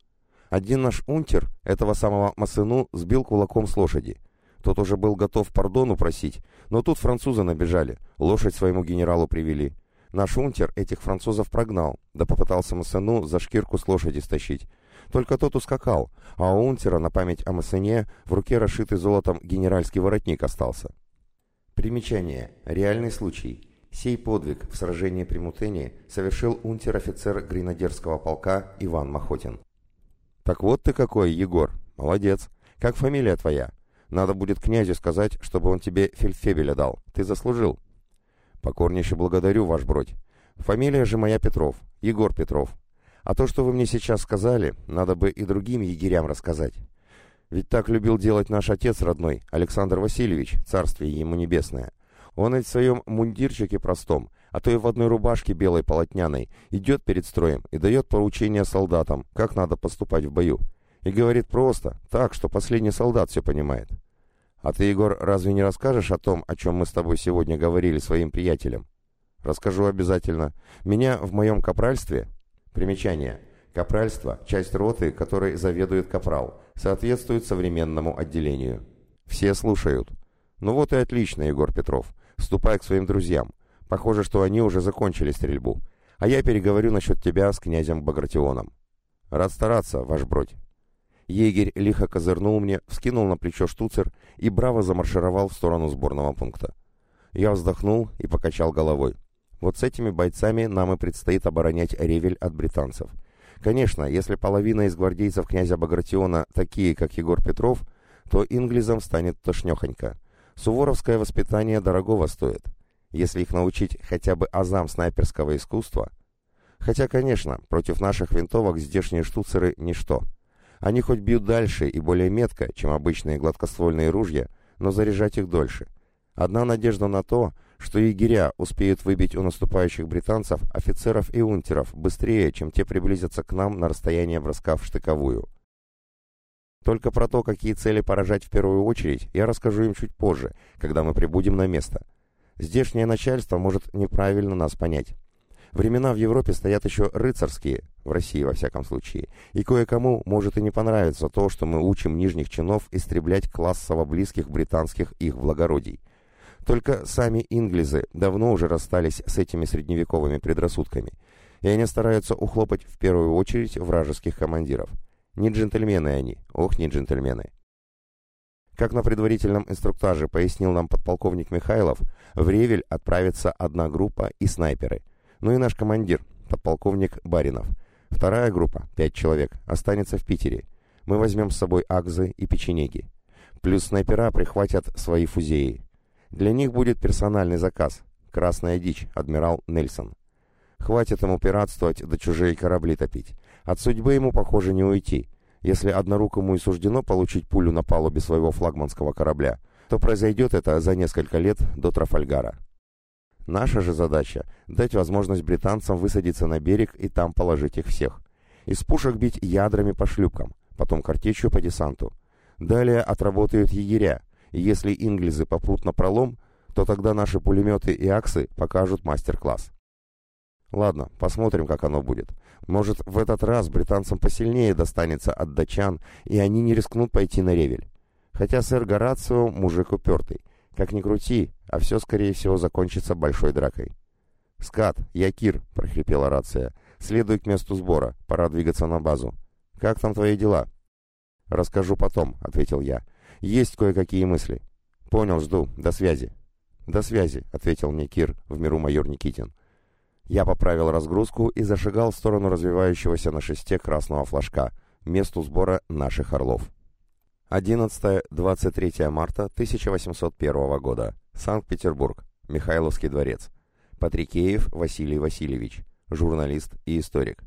A: Один наш унтер этого самого Массену сбил кулаком с лошади. Тот уже был готов пардону просить, но тут французы набежали, лошадь своему генералу привели. Наш унтер этих французов прогнал, да попытался Массену за шкирку с лошади стащить. Только тот ускакал, а у унтера на память о Массене в руке расшитый золотом генеральский воротник остался. Примечание. Реальный случай. Сей подвиг в сражении при Мутене совершил унтер-офицер гренадерского полка Иван Махотин. «Так вот ты какой, Егор! Молодец! Как фамилия твоя? Надо будет князю сказать, чтобы он тебе фельдфебеля дал. Ты заслужил!» «Покорнейше благодарю, ваш бродь. Фамилия же моя Петров, Егор Петров. А то, что вы мне сейчас сказали, надо бы и другим егерям рассказать. Ведь так любил делать наш отец родной, Александр Васильевич, царствие ему небесное. Он ведь в своем мундирчике простом, а то и в одной рубашке белой полотняной, идет перед строем и дает поручения солдатам, как надо поступать в бою. И говорит просто, так, что последний солдат все понимает. А ты, Егор, разве не расскажешь о том, о чем мы с тобой сегодня говорили своим приятелям? Расскажу обязательно. Меня в моем капральстве... Примечание. Капральство – часть роты, которой заведует капрал, соответствует современному отделению. Все слушают. Ну вот и отлично, Егор Петров. Ступай к своим друзьям. Похоже, что они уже закончили стрельбу. А я переговорю насчет тебя с князем Багратионом. Рад стараться, ваш бродь. Егерь лихо козырнул мне, вскинул на плечо штуцер и браво замаршировал в сторону сборного пункта. Я вздохнул и покачал головой. Вот с этими бойцами нам и предстоит оборонять Ревель от британцев. Конечно, если половина из гвардейцев князя Багратиона такие, как Егор Петров, то инглизам станет тошнехонько. Суворовское воспитание дорогого стоит. Если их научить хотя бы азам снайперского искусства... Хотя, конечно, против наших винтовок здешние штуцеры – ничто. Они хоть бьют дальше и более метко, чем обычные гладкоствольные ружья, но заряжать их дольше. Одна надежда на то, что егеря успеют выбить у наступающих британцев офицеров и унтеров быстрее, чем те приблизятся к нам на расстояние броска в штыковую. Только про то, какие цели поражать в первую очередь, я расскажу им чуть позже, когда мы прибудем на место. Здешнее начальство может неправильно нас понять. Времена в Европе стоят еще рыцарские, в России во всяком случае, и кое-кому может и не понравиться то, что мы учим нижних чинов истреблять классово близких британских их благородий. Только сами инглизы давно уже расстались с этими средневековыми предрассудками, и они стараются ухлопать в первую очередь вражеских командиров. Не джентльмены они, ох, не джентльмены. Как на предварительном инструктаже пояснил нам подполковник Михайлов, в Ревель отправится одна группа и снайперы. Ну и наш командир, подполковник Баринов. Вторая группа, пять человек, останется в Питере. Мы возьмем с собой акзы и печенеги. Плюс снайпера прихватят свои фузеи. Для них будет персональный заказ. Красная дичь, адмирал Нельсон. Хватит ему пиратствовать да чужие корабли топить. От судьбы ему, похоже, не уйти. Если однорукому и суждено получить пулю на палубе своего флагманского корабля, то произойдет это за несколько лет до Трафальгара. Наша же задача — дать возможность британцам высадиться на берег и там положить их всех. Из пушек бить ядрами по шлюпкам, потом картечью по десанту. Далее отработают егеря, и если инглизы попрут на пролом, то тогда наши пулеметы и аксы покажут мастер-класс. Ладно, посмотрим, как оно будет. Может, в этот раз британцам посильнее достанется от датчан, и они не рискнут пойти на ревель. Хотя сэр Горацио мужик упертый. Как ни крути, а все, скорее всего, закончится большой дракой. «Скат, я Кир», — прохрипела рация. «Следуй к месту сбора. Пора двигаться на базу. Как там твои дела?» «Расскажу потом», — ответил я. Есть кое-какие мысли. Понял, жду. До связи. «До связи», — ответил мне Кир, в миру майор Никитин. Я поправил разгрузку и зашагал в сторону развивающегося на шесте красного флажка, месту сбора наших орлов. 11-23 марта 1801 года. Санкт-Петербург. Михайловский дворец. Патрикеев Василий Васильевич. Журналист и историк.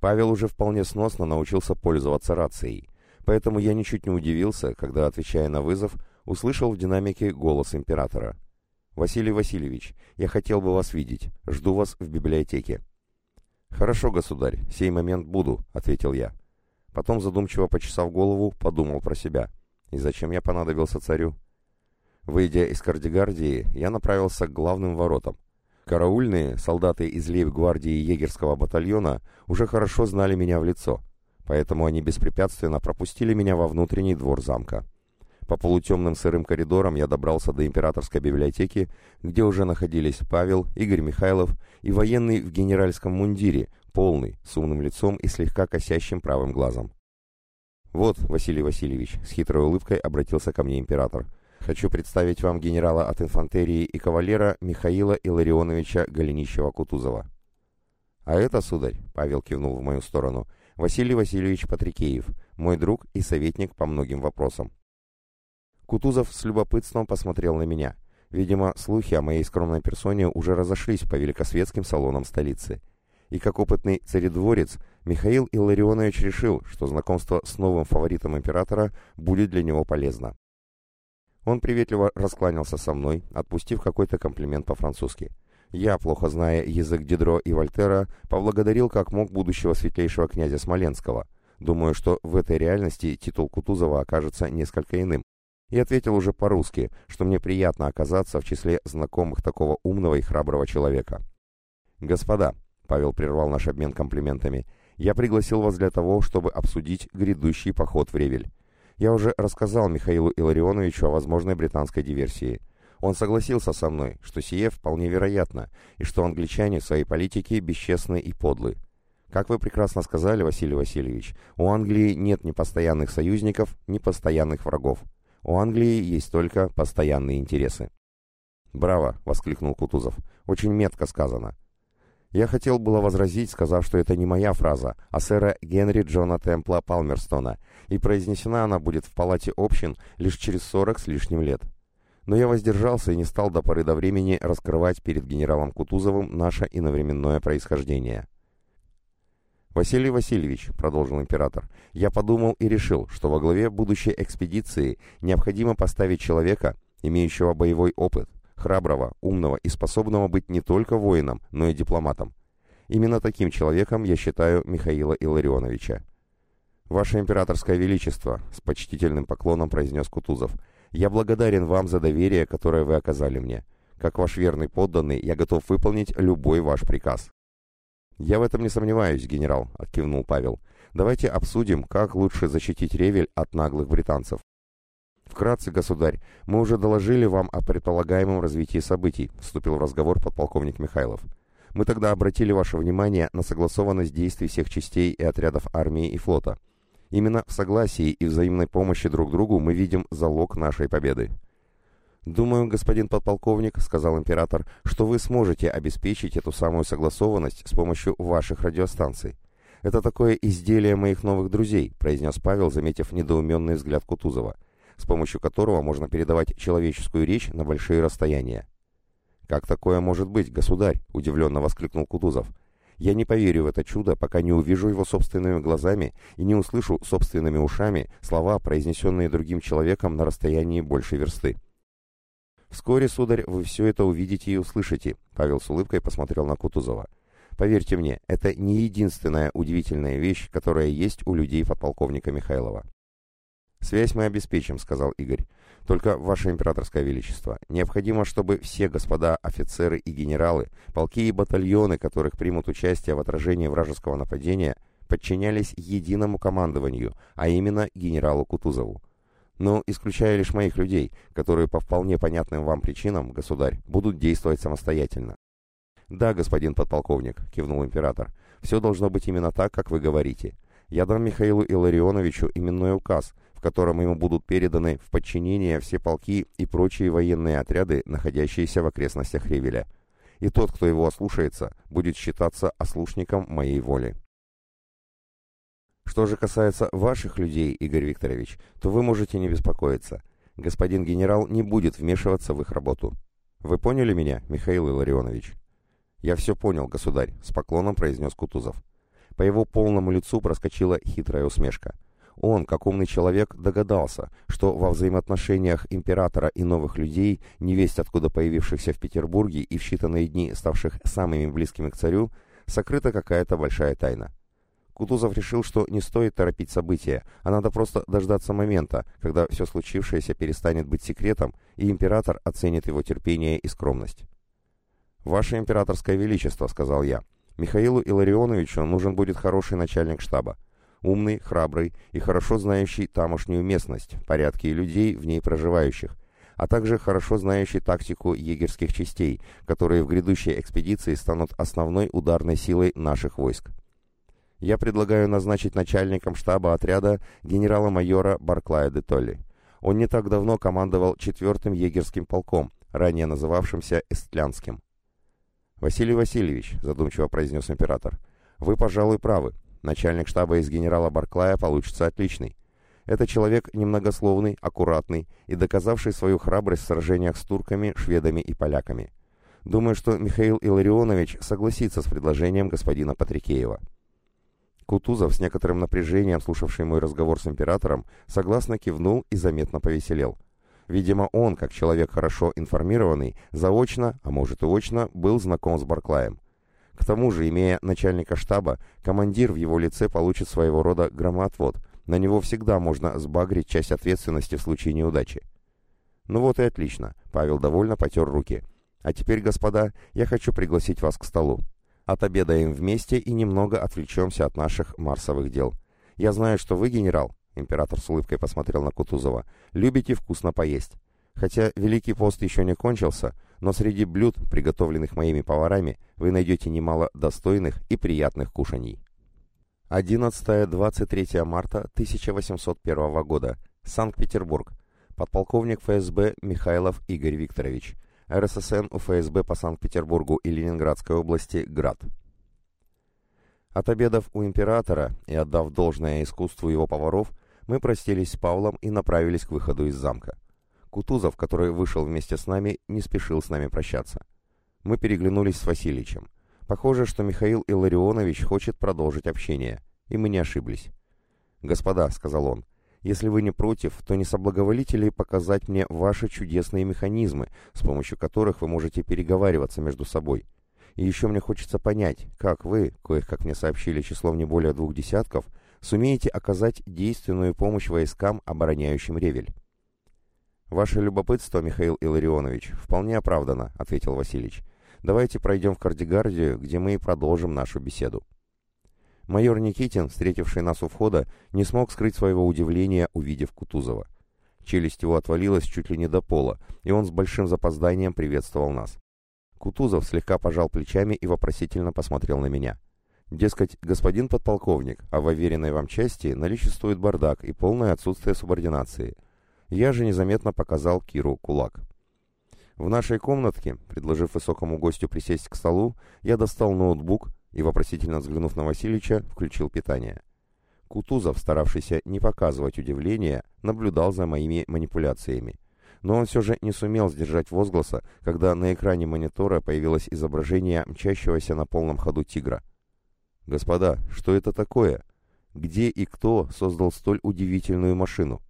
A: Павел уже вполне сносно научился пользоваться рацией, поэтому я ничуть не удивился, когда, отвечая на вызов, услышал в динамике голос императора. «Василий Васильевич, я хотел бы вас видеть. Жду вас в библиотеке». «Хорошо, государь, сей момент буду», — ответил я. Потом, задумчиво почесав голову, подумал про себя. «И зачем я понадобился царю?» Выйдя из Кардигардии, я направился к главным воротам. Караульные, солдаты из лейб-гвардии егерского батальона, уже хорошо знали меня в лицо, поэтому они беспрепятственно пропустили меня во внутренний двор замка. По полутемным сырым коридорам я добрался до императорской библиотеки, где уже находились Павел, Игорь Михайлов и военный в генеральском мундире, полный, с умным лицом и слегка косящим правым глазом. «Вот, Василий Васильевич», — с хитрой улыбкой обратился ко мне император, — «хочу представить вам генерала от инфантерии и кавалера Михаила Илларионовича Голенищева-Кутузова». «А это, сударь», — Павел кивнул в мою сторону, — «Василий Васильевич Патрикеев, мой друг и советник по многим вопросам». Кутузов с любопытством посмотрел на меня. Видимо, слухи о моей скромной персоне уже разошлись по великосветским салонам столицы. И как опытный царедворец, Михаил Илларионович решил, что знакомство с новым фаворитом императора будет для него полезно. Он приветливо раскланялся со мной, отпустив какой-то комплимент по-французски. Я, плохо зная язык Дидро и Вольтера, поблагодарил как мог будущего светлейшего князя Смоленского. Думаю, что в этой реальности титул Кутузова окажется несколько иным и ответил уже по-русски, что мне приятно оказаться в числе знакомых такого умного и храброго человека. «Господа», — Павел прервал наш обмен комплиментами, — «я пригласил вас для того, чтобы обсудить грядущий поход в Ревель. Я уже рассказал Михаилу Илларионовичу о возможной британской диверсии. Он согласился со мной, что сие вполне вероятно, и что англичане в своей политике бесчестны и подлы. Как вы прекрасно сказали, Василий Васильевич, у Англии нет ни постоянных союзников, ни постоянных врагов. У Англии есть только постоянные интересы. «Браво!» — воскликнул Кутузов. «Очень метко сказано». Я хотел было возразить, сказав, что это не моя фраза, а сэра Генри Джона Темпла Палмерстона, и произнесена она будет в палате общин лишь через сорок с лишним лет. Но я воздержался и не стал до поры до времени раскрывать перед генералом Кутузовым наше иновременное происхождение. «Василий Васильевич», — продолжил император, — «я подумал и решил, что во главе будущей экспедиции необходимо поставить человека, имеющего боевой опыт, храброго, умного и способного быть не только воином, но и дипломатом. Именно таким человеком я считаю Михаила Илларионовича». «Ваше императорское величество», — с почтительным поклоном произнес Кутузов, — «я благодарен вам за доверие, которое вы оказали мне. Как ваш верный подданный, я готов выполнить любой ваш приказ». «Я в этом не сомневаюсь, генерал», — кивнул Павел. «Давайте обсудим, как лучше защитить Ревель от наглых британцев». «Вкратце, государь, мы уже доложили вам о предполагаемом развитии событий», — вступил в разговор подполковник Михайлов. «Мы тогда обратили ваше внимание на согласованность действий всех частей и отрядов армии и флота. Именно в согласии и взаимной помощи друг другу мы видим залог нашей победы». «Думаю, господин подполковник, — сказал император, — что вы сможете обеспечить эту самую согласованность с помощью ваших радиостанций. Это такое изделие моих новых друзей», — произнес Павел, заметив недоуменный взгляд Кутузова, с помощью которого можно передавать человеческую речь на большие расстояния. «Как такое может быть, государь?» — удивленно воскликнул Кутузов. «Я не поверю в это чудо, пока не увижу его собственными глазами и не услышу собственными ушами слова, произнесенные другим человеком на расстоянии большей версты». «Вскоре, сударь, вы все это увидите и услышите», — Павел с улыбкой посмотрел на Кутузова. «Поверьте мне, это не единственная удивительная вещь, которая есть у людей подполковника Михайлова». «Связь мы обеспечим», — сказал Игорь. «Только, Ваше Императорское Величество, необходимо, чтобы все господа офицеры и генералы, полки и батальоны, которых примут участие в отражении вражеского нападения, подчинялись единому командованию, а именно генералу Кутузову. Но исключая лишь моих людей, которые по вполне понятным вам причинам, государь, будут действовать самостоятельно. «Да, господин подполковник», — кивнул император, — «все должно быть именно так, как вы говорите. Я дам Михаилу Илларионовичу именной указ, в котором ему будут переданы в подчинение все полки и прочие военные отряды, находящиеся в окрестностях Ревеля. И тот, кто его ослушается, будет считаться ослушником моей воли. Что же касается ваших людей, Игорь Викторович, то вы можете не беспокоиться. Господин генерал не будет вмешиваться в их работу. Вы поняли меня, Михаил Илларионович? Я все понял, государь, с поклоном произнес Кутузов. По его полному лицу проскочила хитрая усмешка. Он, как умный человек, догадался, что во взаимоотношениях императора и новых людей, невесть откуда появившихся в Петербурге и в считанные дни ставших самыми близкими к царю, сокрыта какая-то большая тайна. Кутузов решил, что не стоит торопить события, а надо просто дождаться момента, когда все случившееся перестанет быть секретом, и император оценит его терпение и скромность. «Ваше императорское величество», — сказал я, — «Михаилу Илларионовичу нужен будет хороший начальник штаба умный, храбрый и хорошо знающий тамошнюю местность, порядки и людей, в ней проживающих, а также хорошо знающий тактику егерских частей, которые в грядущей экспедиции станут основной ударной силой наших войск. Я предлагаю назначить начальником штаба отряда генерала-майора Барклая де Толли. Он не так давно командовал четвертым егерским полком, ранее называвшимся Эстлянским. «Василий Васильевич», — задумчиво произнес император, — «вы, пожалуй, правы. Начальник штаба из генерала Барклая получится отличный. Это человек немногословный, аккуратный и доказавший свою храбрость в сражениях с турками, шведами и поляками. Думаю, что Михаил Илларионович согласится с предложением господина Патрикеева. Кутузов, с некоторым напряжением слушавший мой разговор с императором, согласно кивнул и заметно повеселел. Видимо, он, как человек хорошо информированный, заочно, а может и очно, был знаком с Барклаем. К тому же, имея начальника штаба, командир в его лице получит своего рода громоотвод. На него всегда можно сбагрить часть ответственности в случае неудачи. Ну вот и отлично. Павел довольно потер руки. А теперь, господа, я хочу пригласить вас к столу. Отобедаем вместе и немного отвлечемся от наших марсовых дел. Я знаю, что вы, генерал, император с улыбкой посмотрел на Кутузова, любите вкусно поесть. Хотя Великий пост еще не кончился, но среди блюд, приготовленных моими поварами, вы найдете немало достойных и приятных кушаний. 11-23 марта 1801 года. Санкт-Петербург. Подполковник ФСБ Михайлов Игорь Викторович. РССН УФСБ по Санкт-Петербургу и Ленинградской области Град. От обедов у императора и отдав должное искусству его поваров, мы простились с Павлом и направились к выходу из замка. Кутузов, который вышел вместе с нами, не спешил с нами прощаться. Мы переглянулись с Васильичем. Похоже, что Михаил Илларионович хочет продолжить общение, и мы не ошиблись. «Господа», — сказал он, — «если вы не против, то не соблаговолите ли показать мне ваши чудесные механизмы, с помощью которых вы можете переговариваться между собой? И еще мне хочется понять, как вы, коих, как мне сообщили, числом не более двух десятков, сумеете оказать действенную помощь войскам, обороняющим Ревель». «Ваше любопытство, Михаил Илларионович, вполне оправдано», — ответил Васильевич. «Давайте пройдем в Кардигардию, где мы и продолжим нашу беседу». Майор Никитин, встретивший нас у входа, не смог скрыть своего удивления, увидев Кутузова. Челюсть его отвалилась чуть ли не до пола, и он с большим запозданием приветствовал нас. Кутузов слегка пожал плечами и вопросительно посмотрел на меня. Дескать, господин подполковник, а в уверенной вам части наличествует бардак и полное отсутствие субординации — я же незаметно показал Киру кулак. В нашей комнатке, предложив высокому гостю присесть к столу, я достал ноутбук и, вопросительно взглянув на Васильича, включил питание. Кутузов, старавшийся не показывать удивления, наблюдал за моими манипуляциями. Но он все же не сумел сдержать возгласа, когда на экране монитора появилось изображение мчащегося на полном ходу тигра. «Господа, что это такое? Где и кто создал столь удивительную машину?»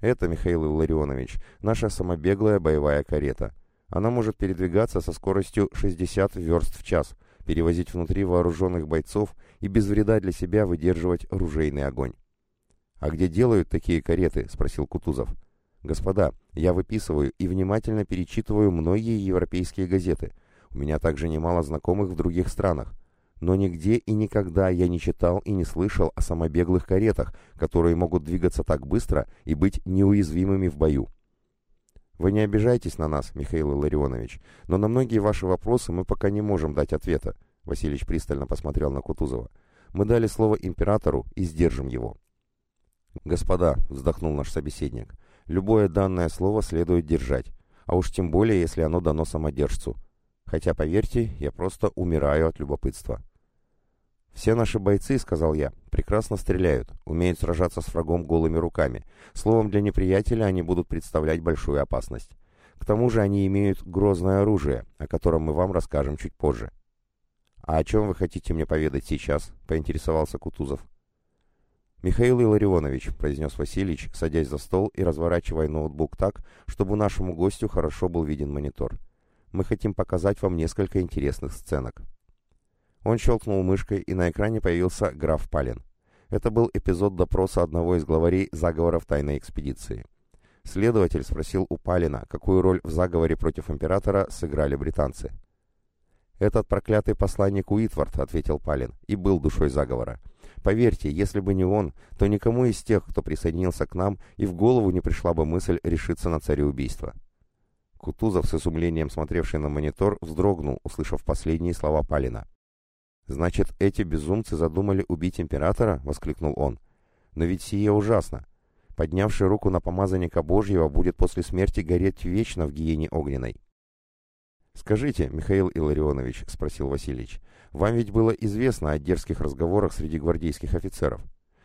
A: Это, Михаил Илларионович, наша самобеглая боевая карета. Она может передвигаться со скоростью 60 верст в час, перевозить внутри вооруженных бойцов и без вреда для себя выдерживать ружейный огонь. «А где делают такие кареты?» – спросил Кутузов. «Господа, я выписываю и внимательно перечитываю многие европейские газеты. У меня также немало знакомых в других странах но нигде и никогда я не читал и не слышал о самобеглых каретах, которые могут двигаться так быстро и быть неуязвимыми в бою. Вы не обижайтесь на нас, Михаил Илларионович, но на многие ваши вопросы мы пока не можем дать ответа. Васильевич пристально посмотрел на Кутузова. Мы дали слово императору и сдержим его. «Господа», — вздохнул наш собеседник, — «любое данное слово следует держать, а уж тем более, если оно дано самодержцу. Хотя, поверьте, я просто умираю от любопытства». «Все наши бойцы, — сказал я, — прекрасно стреляют, умеют сражаться с врагом голыми руками. Словом, для неприятеля они будут представлять большую опасность. К тому же они имеют грозное оружие, о котором мы вам расскажем чуть позже». «А о чем вы хотите мне поведать сейчас?» — поинтересовался Кутузов. «Михаил Илларионович», — произнес Васильевич, садясь за стол и разворачивая ноутбук так, чтобы нашему гостю хорошо был виден монитор. «Мы хотим показать вам несколько интересных сценок». Он щелкнул мышкой, и на экране появился граф Палин. Это был эпизод допроса одного из главарей заговоров тайной экспедиции. Следователь спросил у Палина, какую роль в заговоре против императора сыграли британцы. «Этот проклятый посланник Уитвард», — ответил Палин, — «и был душой заговора. Поверьте, если бы не он, то никому из тех, кто присоединился к нам, и в голову не пришла бы мысль решиться на цареубийство». Кутузов, с изумлением смотревший на монитор, вздрогнул, услышав последние слова Палина. «Значит, эти безумцы задумали убить императора?» — воскликнул он. «Но ведь сие ужасно. Поднявший руку на помазанника Божьего будет после смерти гореть вечно в гиене огненной». «Скажите, Михаил Илларионович», — спросил Васильевич, — «вам ведь было известно о дерзких разговорах среди гвардейских офицеров.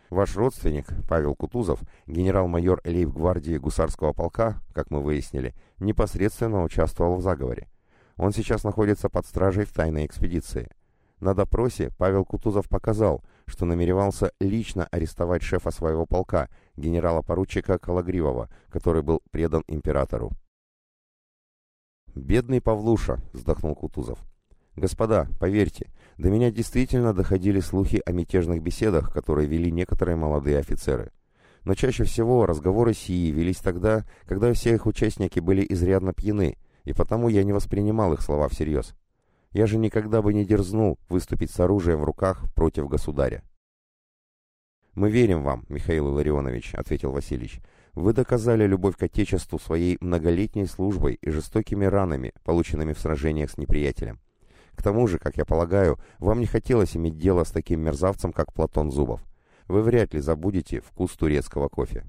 A: Ваш родственник, Павел Кутузов, генерал-майор лейб-гвардии гусарского полка, как мы выяснили, непосредственно участвовал в заговоре. Он сейчас находится под стражей в тайной экспедиции. На допросе Павел Кутузов показал, что намеревался лично арестовать шефа своего полка, генерала-поручика Калагривова, который был предан императору. «Бедный Павлуша», — вздохнул Кутузов. «Господа, поверьте, до меня действительно доходили слухи о мятежных беседах, которые вели некоторые молодые офицеры. Но чаще всего разговоры сии велись тогда, когда все их участники были изрядно пьяны, и потому я не воспринимал их слова всерьез. Я же никогда бы не дерзнул выступить с оружием в руках против государя. «Мы верим вам, Михаил Илларионович», — ответил Васильевич. «Вы доказали любовь к Отечеству своей многолетней службой и жестокими ранами, полученными в сражениях с неприятелем. К тому же, как я полагаю, вам не хотелось иметь дело с таким мерзавцем, как Платон Зубов. Вы вряд ли забудете вкус турецкого кофе».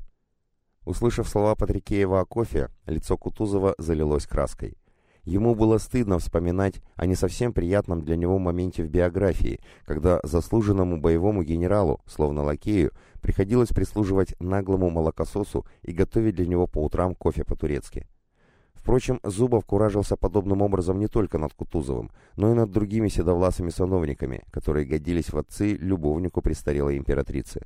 A: Услышав слова Патрикеева о кофе, лицо Кутузова залилось краской. Ему было стыдно вспоминать о не совсем приятном для него моменте в биографии, когда заслуженному боевому генералу, словно лакею, приходилось прислуживать наглому молокососу и готовить для него по утрам кофе по-турецки. Впрочем, Зубов куражился подобным образом не только над Кутузовым, но и над другими седовласыми сановниками, которые годились в отцы любовнику престарелой императрицы.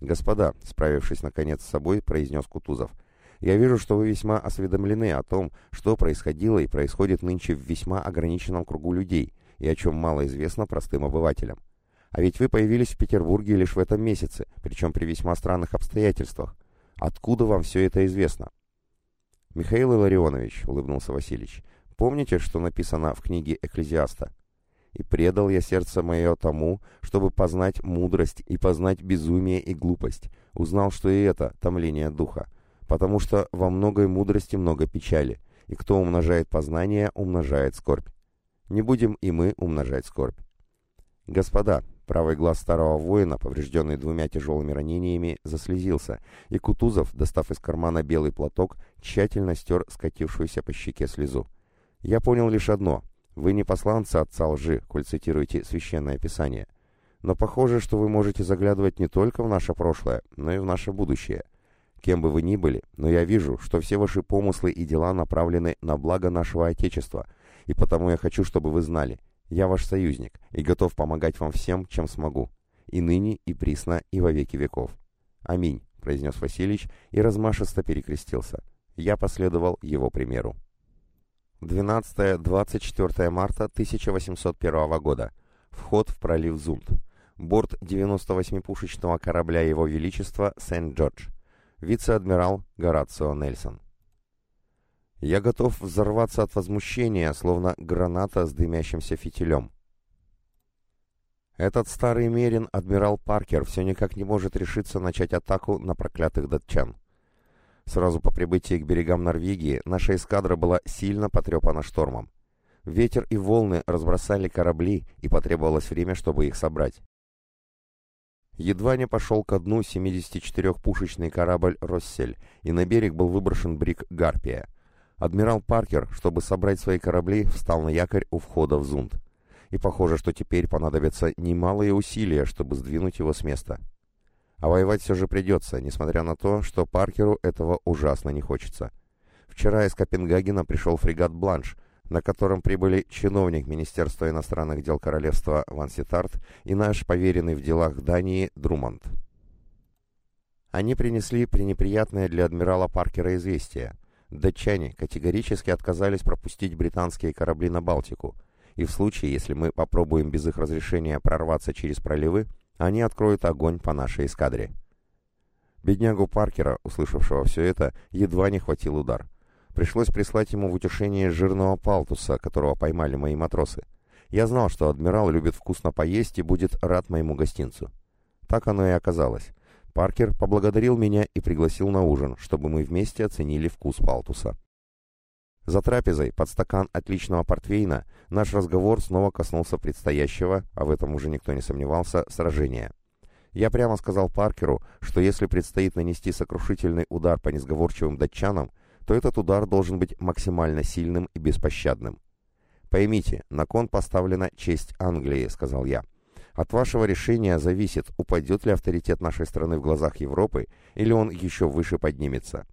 A: «Господа», справившись наконец с собой, произнес Кутузов – я вижу, что вы весьма осведомлены о том, что происходило и происходит нынче в весьма ограниченном кругу людей, и о чем мало известно простым обывателям. А ведь вы появились в Петербурге лишь в этом месяце, причем при весьма странных обстоятельствах. Откуда вам все это известно? Михаил Илларионович, улыбнулся Васильевич, помните, что написано в книге Экклезиаста? «И предал я сердце мое тому, чтобы познать мудрость и познать безумие и глупость. Узнал, что и это томление духа потому что во многой мудрости много печали, и кто умножает познание, умножает скорбь. Не будем и мы умножать скорбь. Господа, правый глаз старого воина, поврежденный двумя тяжелыми ранениями, заслезился, и Кутузов, достав из кармана белый платок, тщательно стер скатившуюся по щеке слезу. Я понял лишь одно. Вы не посланцы отца лжи, коль цитируете священное писание. Но похоже, что вы можете заглядывать не только в наше прошлое, но и в наше будущее — Кем бы вы ни были, но я вижу, что все ваши помыслы и дела направлены на благо нашего Отечества, и потому я хочу, чтобы вы знали, я ваш союзник и готов помогать вам всем, чем смогу, и ныне, и присно, и во веки веков. Аминь, произнес Васильевич и размашисто перекрестился. Я последовал его примеру. 12-24 марта 1801 года. Вход в пролив Зунд. Борт 98-пушечного корабля Его Величества Сент-Джордж вице-адмирал Горацио Нельсон. Я готов взорваться от возмущения, словно граната с дымящимся фитилем. Этот старый мерин, адмирал Паркер, все никак не может решиться начать атаку на проклятых датчан. Сразу по прибытии к берегам Норвегии наша эскадра была сильно потрепана штормом. Ветер и волны разбросали корабли, и потребовалось время, чтобы их собрать. Едва не пошел ко дну 74-пушечный корабль «Россель», и на берег был выброшен брик «Гарпия». Адмирал Паркер, чтобы собрать свои корабли, встал на якорь у входа в Зунд. И похоже, что теперь понадобятся немалые усилия, чтобы сдвинуть его с места. А воевать все же придется, несмотря на то, что Паркеру этого ужасно не хочется. Вчера из Копенгагена пришел фрегат «Бланш», на котором прибыли чиновник Министерства иностранных дел Королевства Ванситарт и наш поверенный в делах Дании Друмонд. Они принесли пренеприятное для адмирала Паркера известие. Датчане категорически отказались пропустить британские корабли на Балтику, и в случае, если мы попробуем без их разрешения прорваться через проливы, они откроют огонь по нашей эскадре. Беднягу Паркера, услышавшего все это, едва не хватил удар – Пришлось прислать ему в утешение жирного палтуса, которого поймали мои матросы. Я знал, что адмирал любит вкусно поесть и будет рад моему гостинцу. Так оно и оказалось. Паркер поблагодарил меня и пригласил на ужин, чтобы мы вместе оценили вкус палтуса. За трапезой, под стакан отличного портвейна, наш разговор снова коснулся предстоящего, а в этом уже никто не сомневался, сражения. Я прямо сказал Паркеру, что если предстоит нанести сокрушительный удар по несговорчивым датчанам, то этот удар должен быть максимально сильным и беспощадным. «Поймите, на кон поставлена честь Англии», — сказал я. «От вашего решения зависит, упадет ли авторитет нашей страны в глазах Европы, или он еще выше поднимется».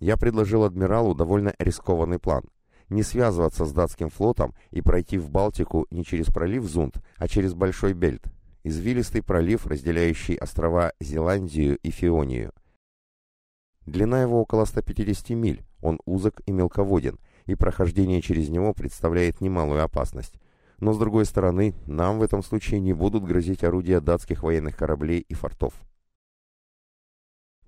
A: Я предложил адмиралу довольно рискованный план. Не связываться с датским флотом и пройти в Балтику не через пролив Зунд, а через Большой Бельт, извилистый пролив, разделяющий острова Зеландию и Фионию. Длина его около 150 миль, он узок и мелководен, и прохождение через него представляет немалую опасность. Но с другой стороны, нам в этом случае не будут грозить орудия датских военных кораблей и фортов.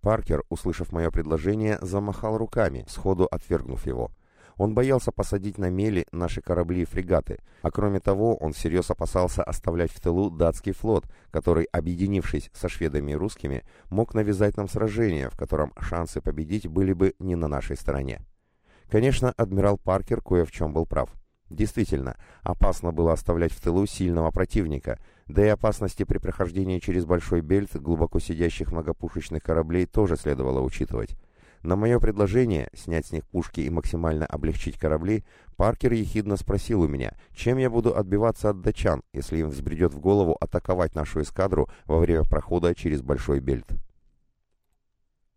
A: Паркер, услышав мое предложение, замахал руками, сходу отвергнув его – он боялся посадить на мели наши корабли и фрегаты, а кроме того он всерьез опасался оставлять в тылу датский флот, который, объединившись со шведами и русскими, мог навязать нам сражение, в котором шансы победить были бы не на нашей стороне. Конечно, адмирал Паркер кое в чем был прав. Действительно, опасно было оставлять в тылу сильного противника, да и опасности при прохождении через Большой Бельт глубоко сидящих многопушечных кораблей тоже следовало учитывать. На мое предложение снять с них пушки и максимально облегчить корабли, Паркер ехидно спросил у меня, чем я буду отбиваться от датчан, если им взбредет в голову атаковать нашу эскадру во время прохода через Большой Бельт.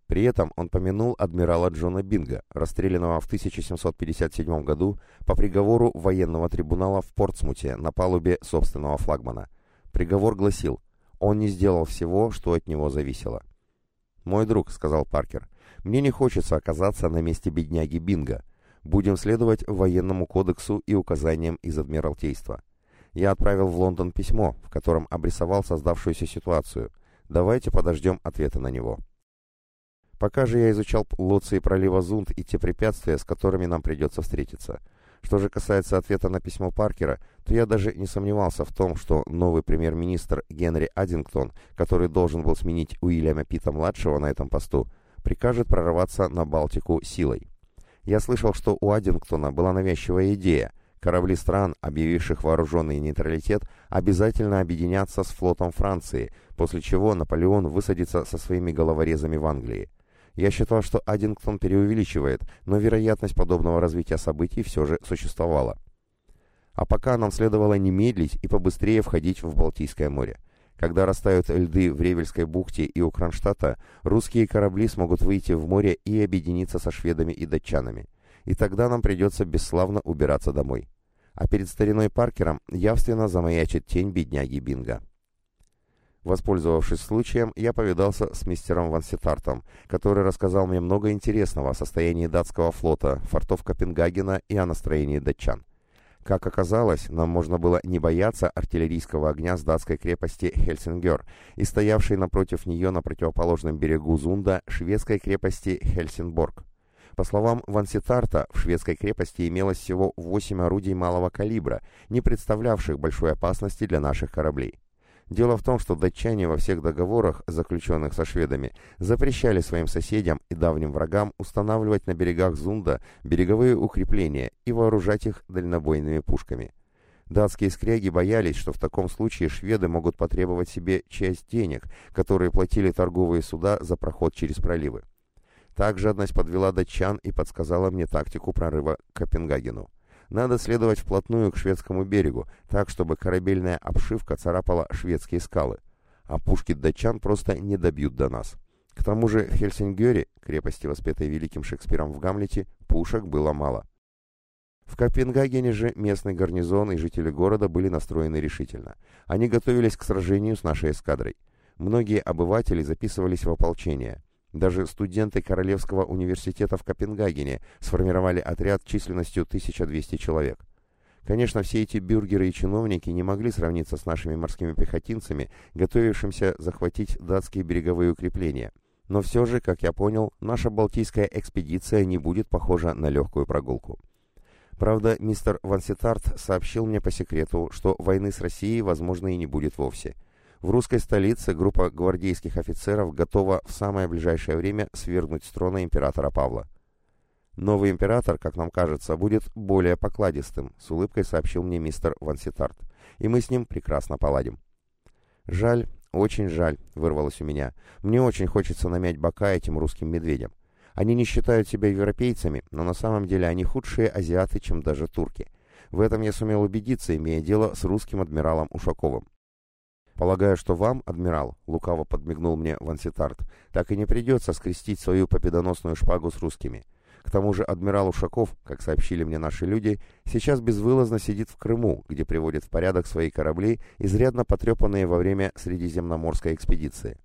A: При этом он помянул адмирала Джона Бинга, расстрелянного в 1757 году по приговору военного трибунала в Портсмуте на палубе собственного флагмана. Приговор гласил, он не сделал всего, что от него зависело. «Мой друг», — сказал Паркер, мне не хочется оказаться на месте бедняги Бинга. Будем следовать военному кодексу и указаниям из Адмиралтейства. Я отправил в Лондон письмо, в котором обрисовал создавшуюся ситуацию. Давайте подождем ответа на него. Пока же я изучал лоции пролива Зунд и те препятствия, с которыми нам придется встретиться. Что же касается ответа на письмо Паркера, то я даже не сомневался в том, что новый премьер-министр Генри Аддингтон, который должен был сменить Уильяма Питта-младшего на этом посту, прикажет прорваться на Балтику силой. Я слышал, что у Аддингтона была навязчивая идея. Корабли стран, объявивших вооруженный нейтралитет, обязательно объединятся с флотом Франции, после чего Наполеон высадится со своими головорезами в Англии. Я считал, что Аддингтон преувеличивает, но вероятность подобного развития событий все же существовала. А пока нам следовало не медлить и побыстрее входить в Балтийское море. Когда растают льды в Ревельской бухте и у Кронштадта, русские корабли смогут выйти в море и объединиться со шведами и датчанами. И тогда нам придется бесславно убираться домой. А перед стариной Паркером явственно замаячит тень бедняги Бинга. Воспользовавшись случаем, я повидался с мистером Ванситартом, который рассказал мне много интересного о состоянии датского флота, фортов Копенгагена и о настроении датчан. Как оказалось, нам можно было не бояться артиллерийского огня с датской крепости Хельсингер и стоявшей напротив нее на противоположном берегу Зунда шведской крепости Хельсинборг. По словам Ванситарта, в шведской крепости имелось всего 8 орудий малого калибра, не представлявших большой опасности для наших кораблей. Дело в том, что датчане во всех договорах, заключенных со шведами, запрещали своим соседям и давним врагам устанавливать на берегах Зунда береговые укрепления и вооружать их дальнобойными пушками. Датские скряги боялись, что в таком случае шведы могут потребовать себе часть денег, которые платили торговые суда за проход через проливы. Так жадность подвела датчан и подсказала мне тактику прорыва к Копенгагену. Надо следовать вплотную к шведскому берегу, так, чтобы корабельная обшивка царапала шведские скалы. А пушки датчан просто не добьют до нас. К тому же в Хельсингере, крепости, воспетой великим Шекспиром в Гамлете, пушек было мало. В Копенгагене же местный гарнизон и жители города были настроены решительно. Они готовились к сражению с нашей эскадрой. Многие обыватели записывались в ополчение. Даже студенты Королевского университета в Копенгагене сформировали отряд численностью 1200 человек. Конечно, все эти бюргеры и чиновники не могли сравниться с нашими морскими пехотинцами, готовившимся захватить датские береговые укрепления. Но все же, как я понял, наша Балтийская экспедиция не будет похожа на легкую прогулку. Правда, мистер Ванситарт сообщил мне по секрету, что войны с Россией, возможно, и не будет вовсе. В русской столице группа гвардейских офицеров готова в самое ближайшее время свергнуть с трона императора Павла. Новый император, как нам кажется, будет более покладистым, с улыбкой сообщил мне мистер Ванситарт. И мы с ним прекрасно поладим. Жаль, очень жаль, вырвалось у меня. Мне очень хочется намять бока этим русским медведям. Они не считают себя европейцами, но на самом деле они худшие азиаты, чем даже турки. В этом я сумел убедиться, имея дело с русским адмиралом Ушаковым. Полагаю, что вам, адмирал, лукаво подмигнул мне Ванситарт, так и не придется скрестить свою победоносную шпагу с русскими. К тому же адмирал Ушаков, как сообщили мне наши люди, сейчас безвылазно сидит в Крыму, где приводит в порядок свои корабли, изрядно потрепанные во время Средиземноморской экспедиции.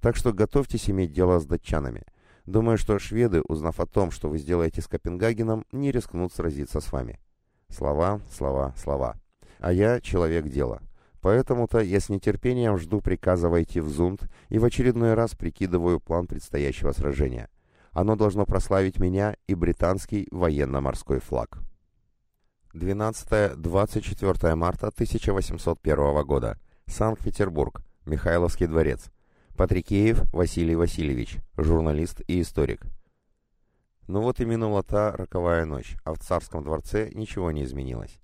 A: Так что готовьтесь иметь дело с датчанами. Думаю, что шведы, узнав о том, что вы сделаете с Копенгагеном, не рискнут сразиться с вами. Слова, слова, слова. А я человек дела. Поэтому-то я с нетерпением жду приказа войти в Зунд и в очередной раз прикидываю план предстоящего сражения. Оно должно прославить меня и британский военно-морской флаг. 12-24 марта 1801 года. Санкт-Петербург. Михайловский дворец. Патрикеев Василий Васильевич, журналист и историк. Ну вот и минула та роковая ночь, а в царском дворце ничего не изменилось.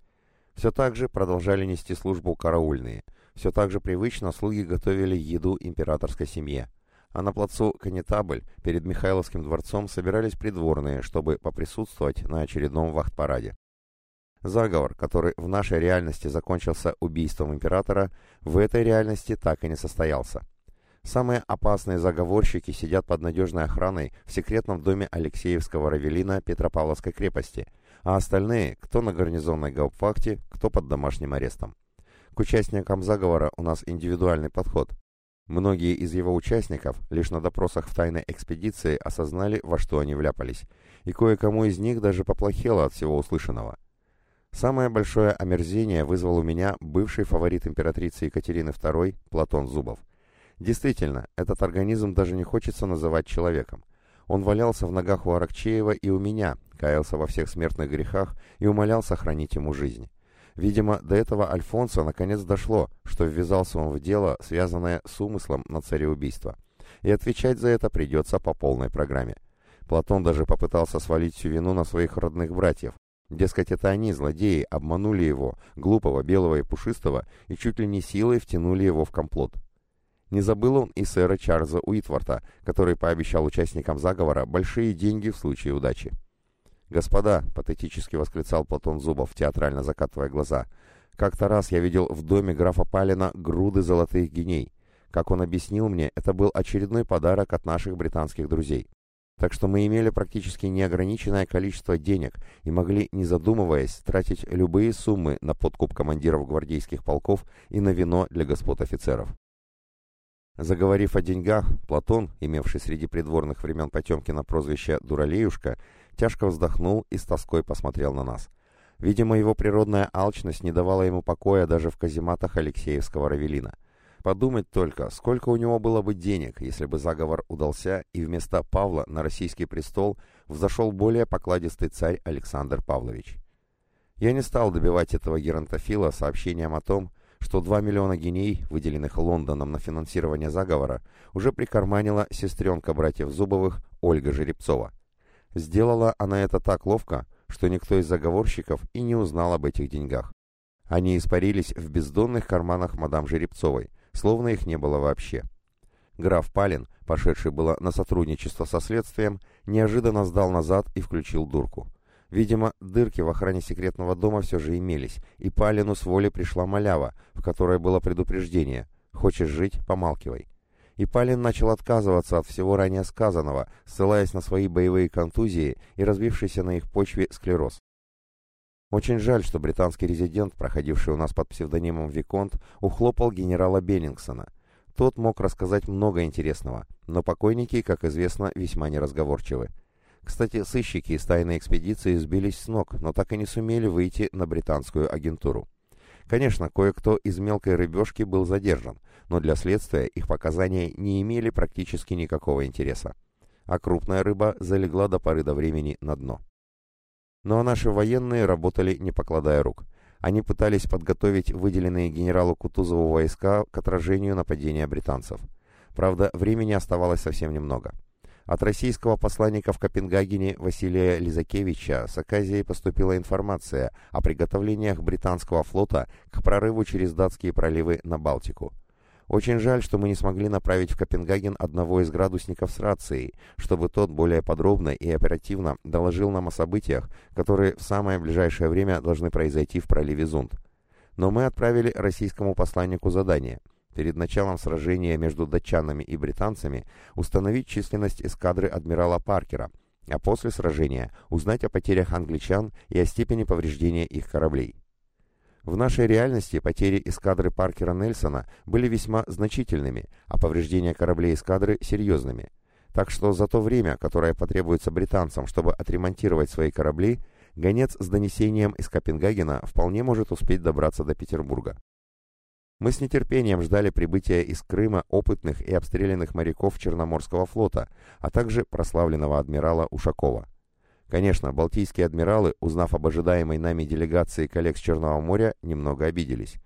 A: Все так же продолжали нести службу караульные. Все так же привычно слуги готовили еду императорской семье. А на плацу Канетабль перед Михайловским дворцом собирались придворные, чтобы поприсутствовать на очередном вахт-параде. Заговор, который в нашей реальности закончился убийством императора, в этой реальности так и не состоялся. Самые опасные заговорщики сидят под надежной охраной в секретном доме Алексеевского Равелина Петропавловской крепости, а остальные, кто на гарнизонной гауптвахте, кто под домашним арестом. К участникам заговора у нас индивидуальный подход. Многие из его участников лишь на допросах в тайной экспедиции осознали, во что они вляпались, и кое-кому из них даже поплохело от всего услышанного. Самое большое омерзение вызвал у меня бывший фаворит императрицы Екатерины II Платон Зубов – Действительно, этот организм даже не хочется называть человеком. Он валялся в ногах у Аракчеева и у меня, каялся во всех смертных грехах и умолял сохранить ему жизнь. Видимо, до этого Альфонса наконец дошло, что ввязался он в дело, связанное с умыслом на цареубийство. И отвечать за это придется по полной программе. Платон даже попытался свалить всю вину на своих родных братьев. Дескать, это они, злодеи, обманули его, глупого, белого и пушистого, и чуть ли не силой втянули его в комплот. Не забыл он и сэра Чарльза Уитворта, который пообещал участникам заговора большие деньги в случае удачи. «Господа», — патетически восклицал Платон Зубов, театрально закатывая глаза, «как-то раз я видел в доме графа Палина груды золотых геней. Как он объяснил мне, это был очередной подарок от наших британских друзей. Так что мы имели практически неограниченное количество денег и могли, не задумываясь, тратить любые суммы на подкуп командиров гвардейских полков и на вино для господ офицеров. Заговорив о деньгах, Платон, имевший среди придворных времен Потемкина прозвище «Дуралеюшка», тяжко вздохнул и с тоской посмотрел на нас. Видимо, его природная алчность не давала ему покоя даже в казематах Алексеевского Равелина. Подумать только, сколько у него было бы денег, если бы заговор удался, и вместо Павла на российский престол взошел более покладистый царь Александр Павлович. Я не стал добивать этого геронтофила сообщением о том, что 2 миллиона геней, выделенных Лондоном на финансирование заговора, уже прикарманила сестренка братьев Зубовых Ольга Жеребцова. Сделала она это так ловко, что никто из заговорщиков и не узнал об этих деньгах. Они испарились в бездонных карманах мадам Жеребцовой, словно их не было вообще. Граф Палин, пошедший было на сотрудничество со следствием, неожиданно сдал назад и включил дурку. Видимо, дырки в охране секретного дома все же имелись, и Палину с воли пришла малява, в которой было предупреждение «Хочешь жить – помалкивай». И Палин начал отказываться от всего ранее сказанного, ссылаясь на свои боевые контузии и развившийся на их почве склероз. Очень жаль, что британский резидент, проходивший у нас под псевдонимом Виконт, ухлопал генерала Беннингсона. Тот мог рассказать много интересного, но покойники, как известно, весьма неразговорчивы. Кстати, сыщики из тайной экспедиции сбились с ног, но так и не сумели выйти на британскую агентуру. Конечно, кое-кто из мелкой рыбешки был задержан, но для следствия их показания не имели практически никакого интереса. А крупная рыба залегла до поры до времени на дно. Но ну а наши военные работали не покладая рук. Они пытались подготовить выделенные генералу Кутузову войска к отражению нападения британцев. Правда, времени оставалось совсем немного. От российского посланника в Копенгагене Василия Лизакевича с Аказией поступила информация о приготовлениях британского флота к прорыву через датские проливы на Балтику. Очень жаль, что мы не смогли направить в Копенгаген одного из градусников с рацией, чтобы тот более подробно и оперативно доложил нам о событиях, которые в самое ближайшее время должны произойти в проливе Зунд. Но мы отправили российскому посланнику задание – перед началом сражения между датчанами и британцами установить численность эскадры адмирала Паркера, а после сражения узнать о потерях англичан и о степени повреждения их кораблей. В нашей реальности потери эскадры Паркера Нельсона были весьма значительными, а повреждения кораблей эскадры серьезными. Так что за то время, которое потребуется британцам, чтобы отремонтировать свои корабли, гонец с донесением из Копенгагена вполне может успеть добраться до Петербурга. Мы с нетерпением ждали прибытия из Крыма опытных и обстрелянных моряков Черноморского флота, а также прославленного адмирала Ушакова. Конечно, балтийские адмиралы, узнав об ожидаемой нами делегации коллег с Черного моря, немного обиделись.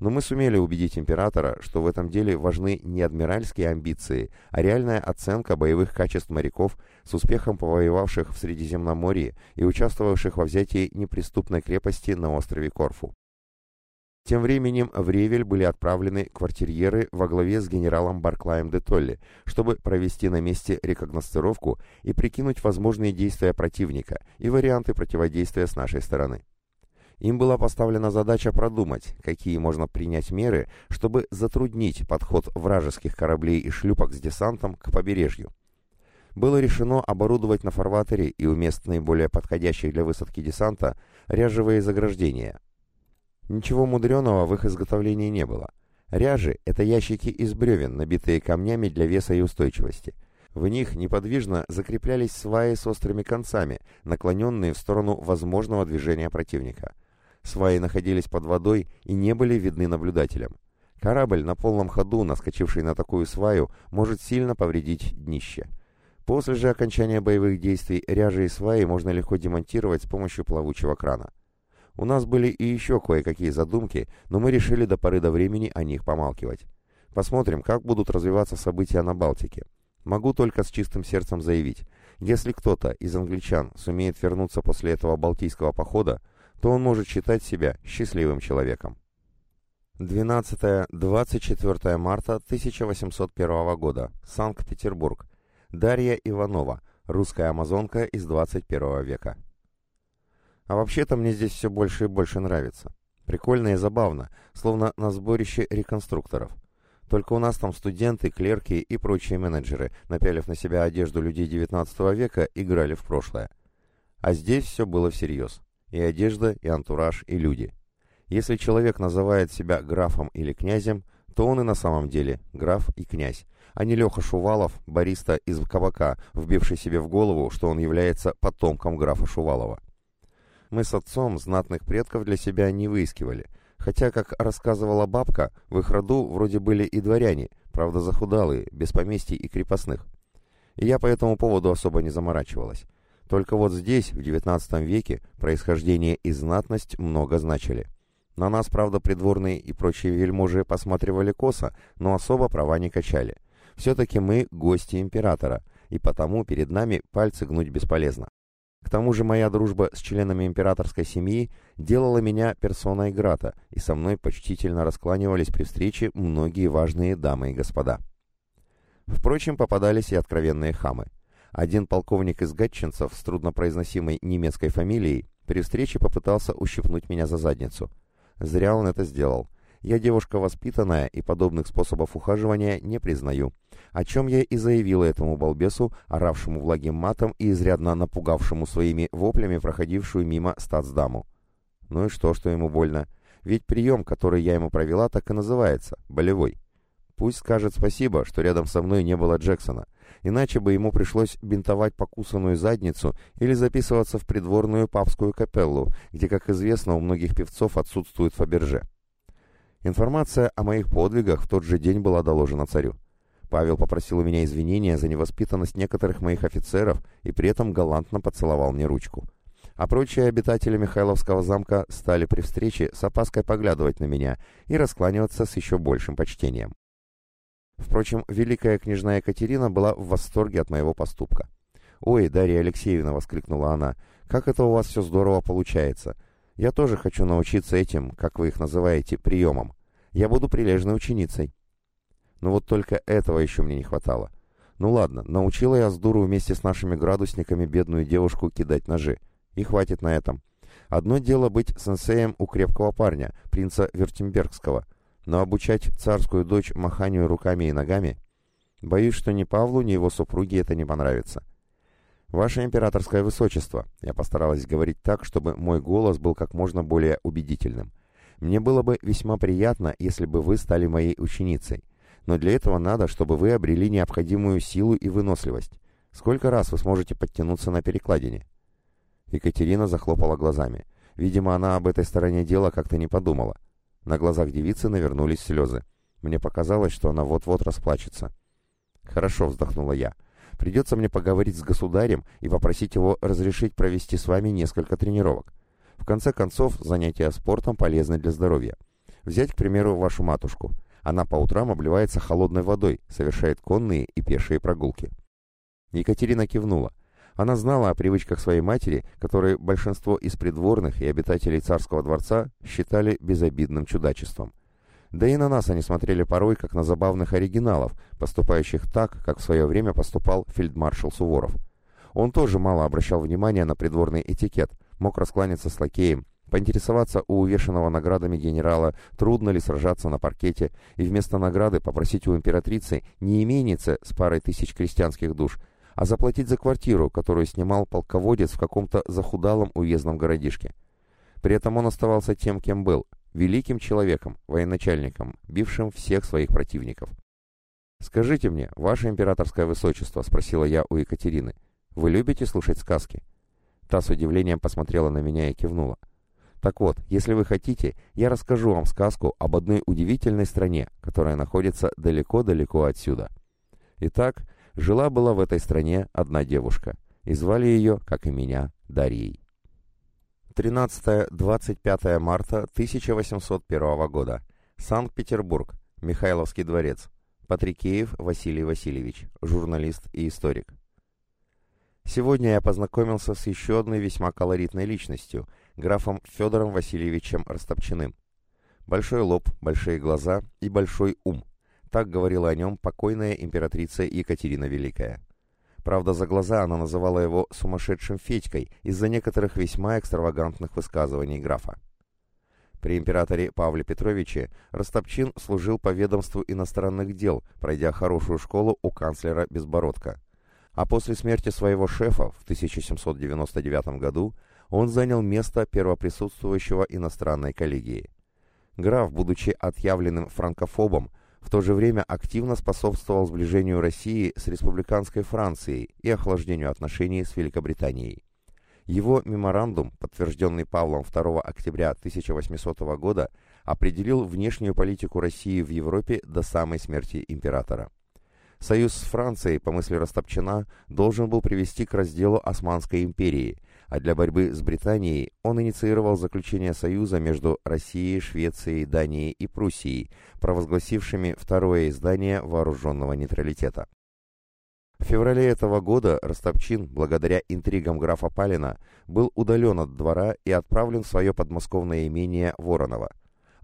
A: Но мы сумели убедить императора, что в этом деле важны не адмиральские амбиции, а реальная оценка боевых качеств моряков с успехом повоевавших в Средиземноморье и участвовавших во взятии неприступной крепости на острове Корфу. Тем временем в Ревель были отправлены квартирьеры во главе с генералом Барклаем де Толли, чтобы провести на месте рекогностировку и прикинуть возможные действия противника и варианты противодействия с нашей стороны. Им была поставлена задача продумать, какие можно принять меры, чтобы затруднить подход вражеских кораблей и шлюпок с десантом к побережью. Было решено оборудовать на фарватере и у мест наиболее подходящих для высадки десанта ряжевые заграждения, Ничего мудреного в их изготовлении не было. Ряжи – это ящики из бревен, набитые камнями для веса и устойчивости. В них неподвижно закреплялись сваи с острыми концами, наклоненные в сторону возможного движения противника. Сваи находились под водой и не были видны наблюдателям. Корабль на полном ходу, наскочивший на такую сваю, может сильно повредить днище. После же окончания боевых действий ряжи и сваи можно легко демонтировать с помощью плавучего крана. У нас были и еще кое-какие задумки, но мы решили до поры до времени о них помалкивать. Посмотрим, как будут развиваться события на Балтике. Могу только с чистым сердцем заявить, если кто-то из англичан сумеет вернуться после этого Балтийского похода, то он может считать себя счастливым человеком. 12-24 марта 1801 года. Санкт-Петербург. Дарья Иванова, русская амазонка из 21 века. А вообще-то мне здесь все больше и больше нравится. Прикольно и забавно, словно на сборище реконструкторов. Только у нас там студенты, клерки и прочие менеджеры, напялив на себя одежду людей 19 века, играли в прошлое. А здесь все было всерьез. И одежда, и антураж, и люди. Если человек называет себя графом или князем, то он и на самом деле граф и князь, а не Леха Шувалов, бариста из кабака, вбивший себе в голову, что он является потомком графа Шувалова. Мы с отцом знатных предков для себя не выискивали, хотя, как рассказывала бабка, в их роду вроде были и дворяне, правда захудалые, без поместий и крепостных. И я по этому поводу особо не заморачивалась. Только вот здесь, в XIX веке, происхождение и знатность много значили. На нас, правда, придворные и прочие вельможи посматривали косо, но особо права не качали. Все-таки мы гости императора, и потому перед нами пальцы гнуть бесполезно. К тому же моя дружба с членами императорской семьи делала меня персоной грата, и со мной почтительно раскланивались при встрече многие важные дамы и господа. Впрочем, попадались и откровенные хамы. Один полковник из гатчинцев с труднопроизносимой немецкой фамилией при встрече попытался ущипнуть меня за задницу. Зря он это сделал. Я девушка воспитанная и подобных способов ухаживания не признаю, о чем я и заявила этому балбесу, оравшему влагим матом и изрядно напугавшему своими воплями проходившую мимо стацдаму. Ну и что, что ему больно? Ведь прием, который я ему провела, так и называется – болевой. Пусть скажет спасибо, что рядом со мной не было Джексона, иначе бы ему пришлось бинтовать покусанную задницу или записываться в придворную папскую капеллу, где, как известно, у многих певцов отсутствует Фаберже. Информация о моих подвигах в тот же день была доложена царю. Павел попросил у меня извинения за невоспитанность некоторых моих офицеров и при этом галантно поцеловал мне ручку. А прочие обитатели Михайловского замка стали при встрече с опаской поглядывать на меня и раскланиваться с еще большим почтением. Впрочем, великая княжна Екатерина была в восторге от моего поступка. «Ой, Дарья Алексеевна!» — воскликнула она. «Как это у вас все здорово получается! Я тоже хочу научиться этим, как вы их называете, приемам. Я буду прилежной ученицей». Но вот только этого еще мне не хватало. Ну ладно, научила я с дуру вместе с нашими градусниками бедную девушку кидать ножи. И хватит на этом. Одно дело быть сенсеем у крепкого парня, принца Вертембергского, но обучать царскую дочь маханию руками и ногами... Боюсь, что ни Павлу, ни его супруге это не понравится. «Ваше императорское высочество», я постаралась говорить так, чтобы мой голос был как можно более убедительным. «Мне было бы весьма приятно, если бы вы стали моей ученицей но для этого надо, чтобы вы обрели необходимую силу и выносливость. Сколько раз вы сможете подтянуться на перекладине?» Екатерина захлопала глазами. Видимо, она об этой стороне дела как-то не подумала. На глазах девицы навернулись слезы. Мне показалось, что она вот-вот расплачется. «Хорошо», — вздохнула я. «Придется мне поговорить с государем и попросить его разрешить провести с вами несколько тренировок. Конце концов, занятия спортом полезны для здоровья. Взять, к примеру, вашу матушку. Она по утрам обливается холодной водой, совершает конные и пешие прогулки. Екатерина кивнула. Она знала о привычках своей матери, которые большинство из придворных и обитателей царского дворца считали безобидным чудачеством. Да и на нас они смотрели порой, как на забавных оригиналов, поступающих так, как в свое время поступал фельдмаршал Суворов. Он тоже мало обращал внимания на придворный этикет, мог раскланяться с лакеем, поинтересоваться у увешанного наградами генерала, трудно ли сражаться на паркете, и вместо награды попросить у императрицы не именице с парой тысяч крестьянских душ, а заплатить за квартиру, которую снимал полководец в каком-то захудалом уездном городишке. При этом он оставался тем, кем был, великим человеком, военачальником, бившим всех своих противников. «Скажите мне, ваше императорское высочество», — спросила я у Екатерины, — «вы любите слушать сказки?» Та с удивлением посмотрела на меня и кивнула. Так вот, если вы хотите, я расскажу вам сказку об одной удивительной стране, которая находится далеко-далеко отсюда. Итак, жила-была в этой стране одна девушка, и звали ее, как и меня, Дарьей. 13-25 марта 1801 года. Санкт-Петербург. Михайловский дворец. Патрикеев Василий Васильевич, журналист и историк. Сегодня я познакомился с еще одной весьма колоритной личностью – графом Федором Васильевичем Растопчиным. Большой лоб, большие глаза и большой ум. Так говорила о нем покойная императрица Екатерина Великая. Правда, за глаза она называла его «сумасшедшим Федькой» из-за некоторых весьма экстравагантных высказываний графа. При императоре Павле Петровиче Растопчин служил по ведомству иностранных дел, пройдя хорошую школу у канцлера Безбородка. А после смерти своего шефа в 1799 году он занял место первоприсутствующего иностранной коллегии. Граф, будучи отъявленным франкофобом, в то же время активно способствовал сближению России с республиканской Францией и охлаждению отношений с Великобританией. Его меморандум, подтвержденный Павлом 2 октября 1800 года, определил внешнюю политику России в Европе до самой смерти императора. Союз с Францией, по мысли Растопчина, должен был привести к разделу Османской империи, а для борьбы с Британией он инициировал заключение союза между Россией, Швецией, Данией и Пруссией, провозгласившими второе издание вооруженного нейтралитета. В феврале этого года Ростопчин, благодаря интригам графа Палина, был удален от двора и отправлен в свое подмосковное имение Воронова,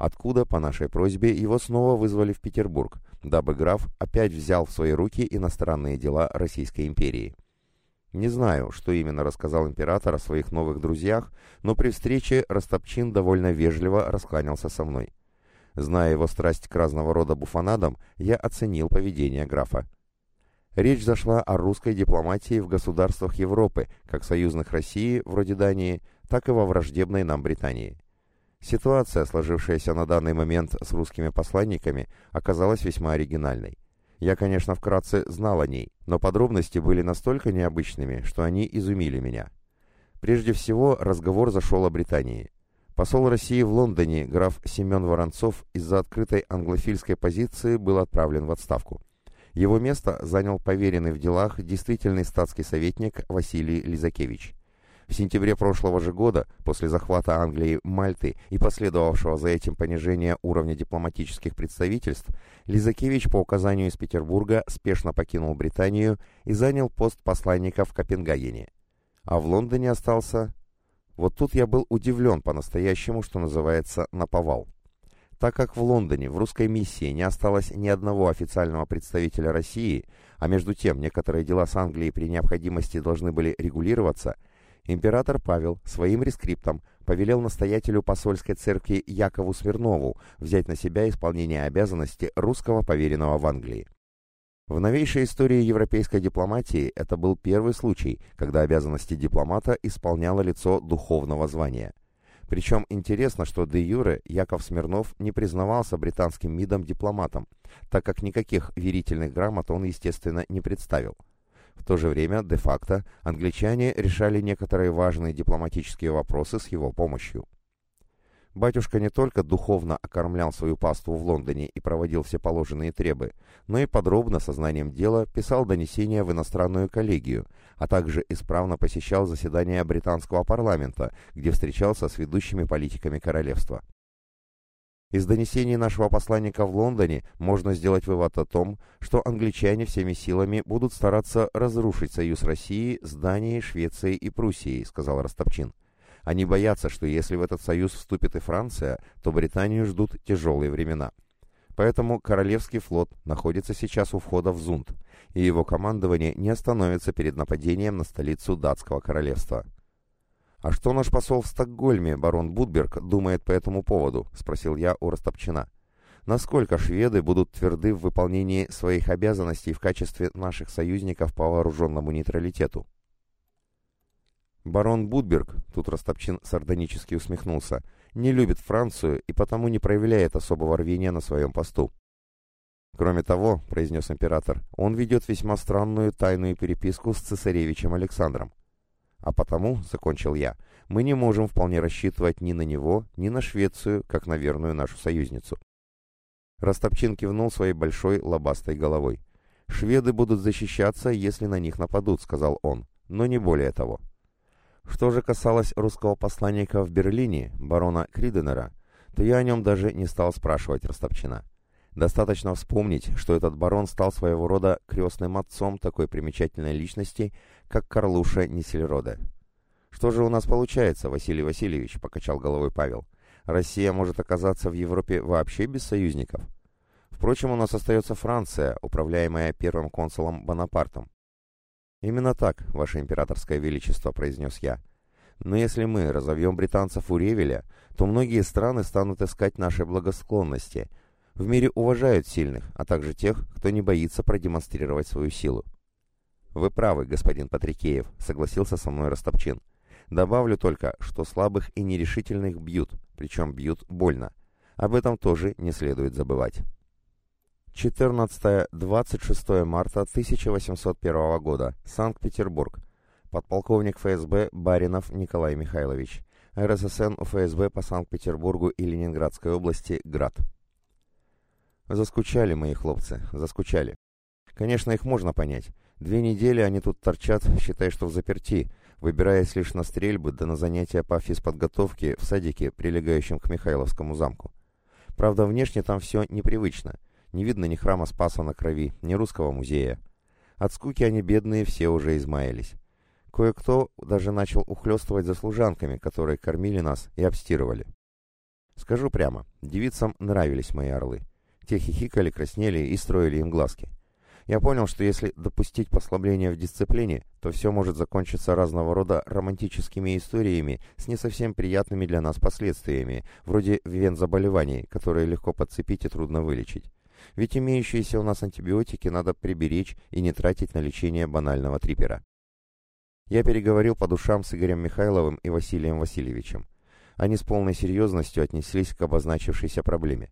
A: откуда, по нашей просьбе, его снова вызвали в Петербург, дабы граф опять взял в свои руки иностранные дела Российской империи. Не знаю, что именно рассказал император о своих новых друзьях, но при встрече Ростопчин довольно вежливо раскланялся со мной. Зная его страсть к разного рода буфонадам, я оценил поведение графа. Речь зашла о русской дипломатии в государствах Европы, как союзных России, вроде Дании, так и во враждебной нам Британии. Ситуация, сложившаяся на данный момент с русскими посланниками, оказалась весьма оригинальной. Я, конечно, вкратце знал о ней, но подробности были настолько необычными, что они изумили меня. Прежде всего, разговор зашел о Британии. Посол России в Лондоне, граф Семен Воронцов, из-за открытой англофильской позиции был отправлен в отставку. Его место занял поверенный в делах действительный статский советник Василий Лизакевич. В сентябре прошлого же года, после захвата Англии Мальты и последовавшего за этим понижения уровня дипломатических представительств, Лизакевич по указанию из Петербурга спешно покинул Британию и занял пост посланника в Копенгагене. А в Лондоне остался... Вот тут я был удивлен по-настоящему, что называется, наповал. Так как в Лондоне в русской миссии не осталось ни одного официального представителя России, а между тем некоторые дела с Англией при необходимости должны были регулироваться, император Павел своим рескриптом повелел настоятелю посольской церкви Якову Смирнову взять на себя исполнение обязанности русского поверенного в Англии. В новейшей истории европейской дипломатии это был первый случай, когда обязанности дипломата исполняло лицо духовного звания. Причем интересно, что де юре Яков Смирнов не признавался британским МИДом дипломатом, так как никаких верительных грамот он, естественно, не представил. В то же время, де-факто, англичане решали некоторые важные дипломатические вопросы с его помощью. Батюшка не только духовно окормлял свою паству в Лондоне и проводил все положенные требы, но и подробно, сознанием дела, писал донесения в иностранную коллегию, а также исправно посещал заседания британского парламента, где встречался с ведущими политиками королевства. Из донесений нашего посланника в Лондоне можно сделать вывод о том, что англичане всеми силами будут стараться разрушить союз России с Данией, Швецией и Пруссией, сказал Ростопчин. Они боятся, что если в этот союз вступит и Франция, то Британию ждут тяжелые времена. Поэтому Королевский флот находится сейчас у входа в Зунд, и его командование не остановится перед нападением на столицу датского королевства. «А что наш посол в Стокгольме, барон Будберг, думает по этому поводу?» — спросил я у Растопчина. «Насколько шведы будут тверды в выполнении своих обязанностей в качестве наших союзников по вооруженному нейтралитету?» Барон Будберг, тут Растопчин сардонически усмехнулся, не любит Францию и потому не проявляет особого рвения на своем посту. Кроме того, произнес император, он ведет весьма странную тайную переписку с цесаревичем Александром. А потому, закончил я, мы не можем вполне рассчитывать ни на него, ни на Швецию, как на верную нашу союзницу. Растопчин кивнул своей большой лобастой головой. «Шведы будут защищаться, если на них нападут», — сказал он, — «но не более того». Что же касалось русского посланника в Берлине, барона Криденера, то я о нем даже не стал спрашивать Ростопчина. Достаточно вспомнить, что этот барон стал своего рода крестным отцом такой примечательной личности, как Карлуша Нисельроде. «Что же у нас получается, Василий Васильевич?» — покачал головой Павел. «Россия может оказаться в Европе вообще без союзников. Впрочем, у нас остается Франция, управляемая первым консулом Бонапартом. «Именно так, Ваше Императорское Величество», — произнес я. «Но если мы разовьем британцев у Ревеля, то многие страны станут искать нашей благосклонности. В мире уважают сильных, а также тех, кто не боится продемонстрировать свою силу». «Вы правы, господин Патрикеев», — согласился со мной Растопчин. «Добавлю только, что слабых и нерешительных бьют, причем бьют больно. Об этом тоже не следует забывать». 14-26 марта 1801 года. Санкт-Петербург. Подполковник ФСБ Баринов Николай Михайлович. РССН ФСБ по Санкт-Петербургу и Ленинградской области. Град. Заскучали мои хлопцы, заскучали. Конечно, их можно понять. Две недели они тут торчат, считай, что в заперти, выбираясь лишь на стрельбы да на занятия по физподготовке в садике, прилегающем к Михайловскому замку. Правда, внешне там все непривычно – не видно ни храма Спаса на крови, ни русского музея. От скуки они, бедные, все уже измаялись. Кое-кто даже начал ухлёстывать за служанками, которые кормили нас и обстирывали. Скажу прямо, девицам нравились мои орлы. Те хихикали, краснели и строили им глазки. Я понял, что если допустить послабление в дисциплине, то все может закончиться разного рода романтическими историями с не совсем приятными для нас последствиями, вроде вен-заболеваний, которые легко подцепить и трудно вылечить. Ведь имеющиеся у нас антибиотики надо приберечь и не тратить на лечение банального трипера. Я переговорил по душам с Игорем Михайловым и Василием Васильевичем. Они с полной серьезностью отнеслись к обозначившейся проблеме.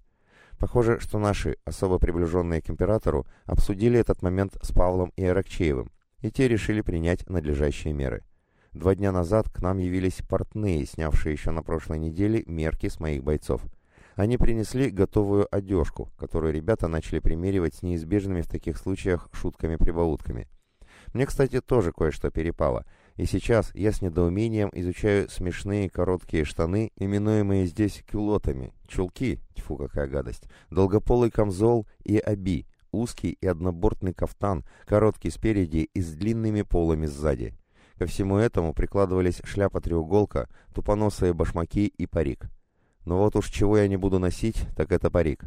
A: Похоже, что наши, особо приближенные к императору, обсудили этот момент с Павлом и Аракчеевым, и те решили принять надлежащие меры. Два дня назад к нам явились портные, снявшие еще на прошлой неделе мерки с моих бойцов. Они принесли готовую одежку, которую ребята начали примеривать с неизбежными в таких случаях шутками-прибаутками. Мне, кстати, тоже кое-что перепало — и сейчас я с недоумением изучаю смешные короткие штаны, именуемые здесь кюлотами, чулки, тьфу какая гадость, долгополый камзол и оби, узкий и однобортный кафтан, короткий спереди и с длинными полами сзади. Ко всему этому прикладывались шляпа-треуголка, тупоносые башмаки и парик. Но вот уж чего я не буду носить, так это парик.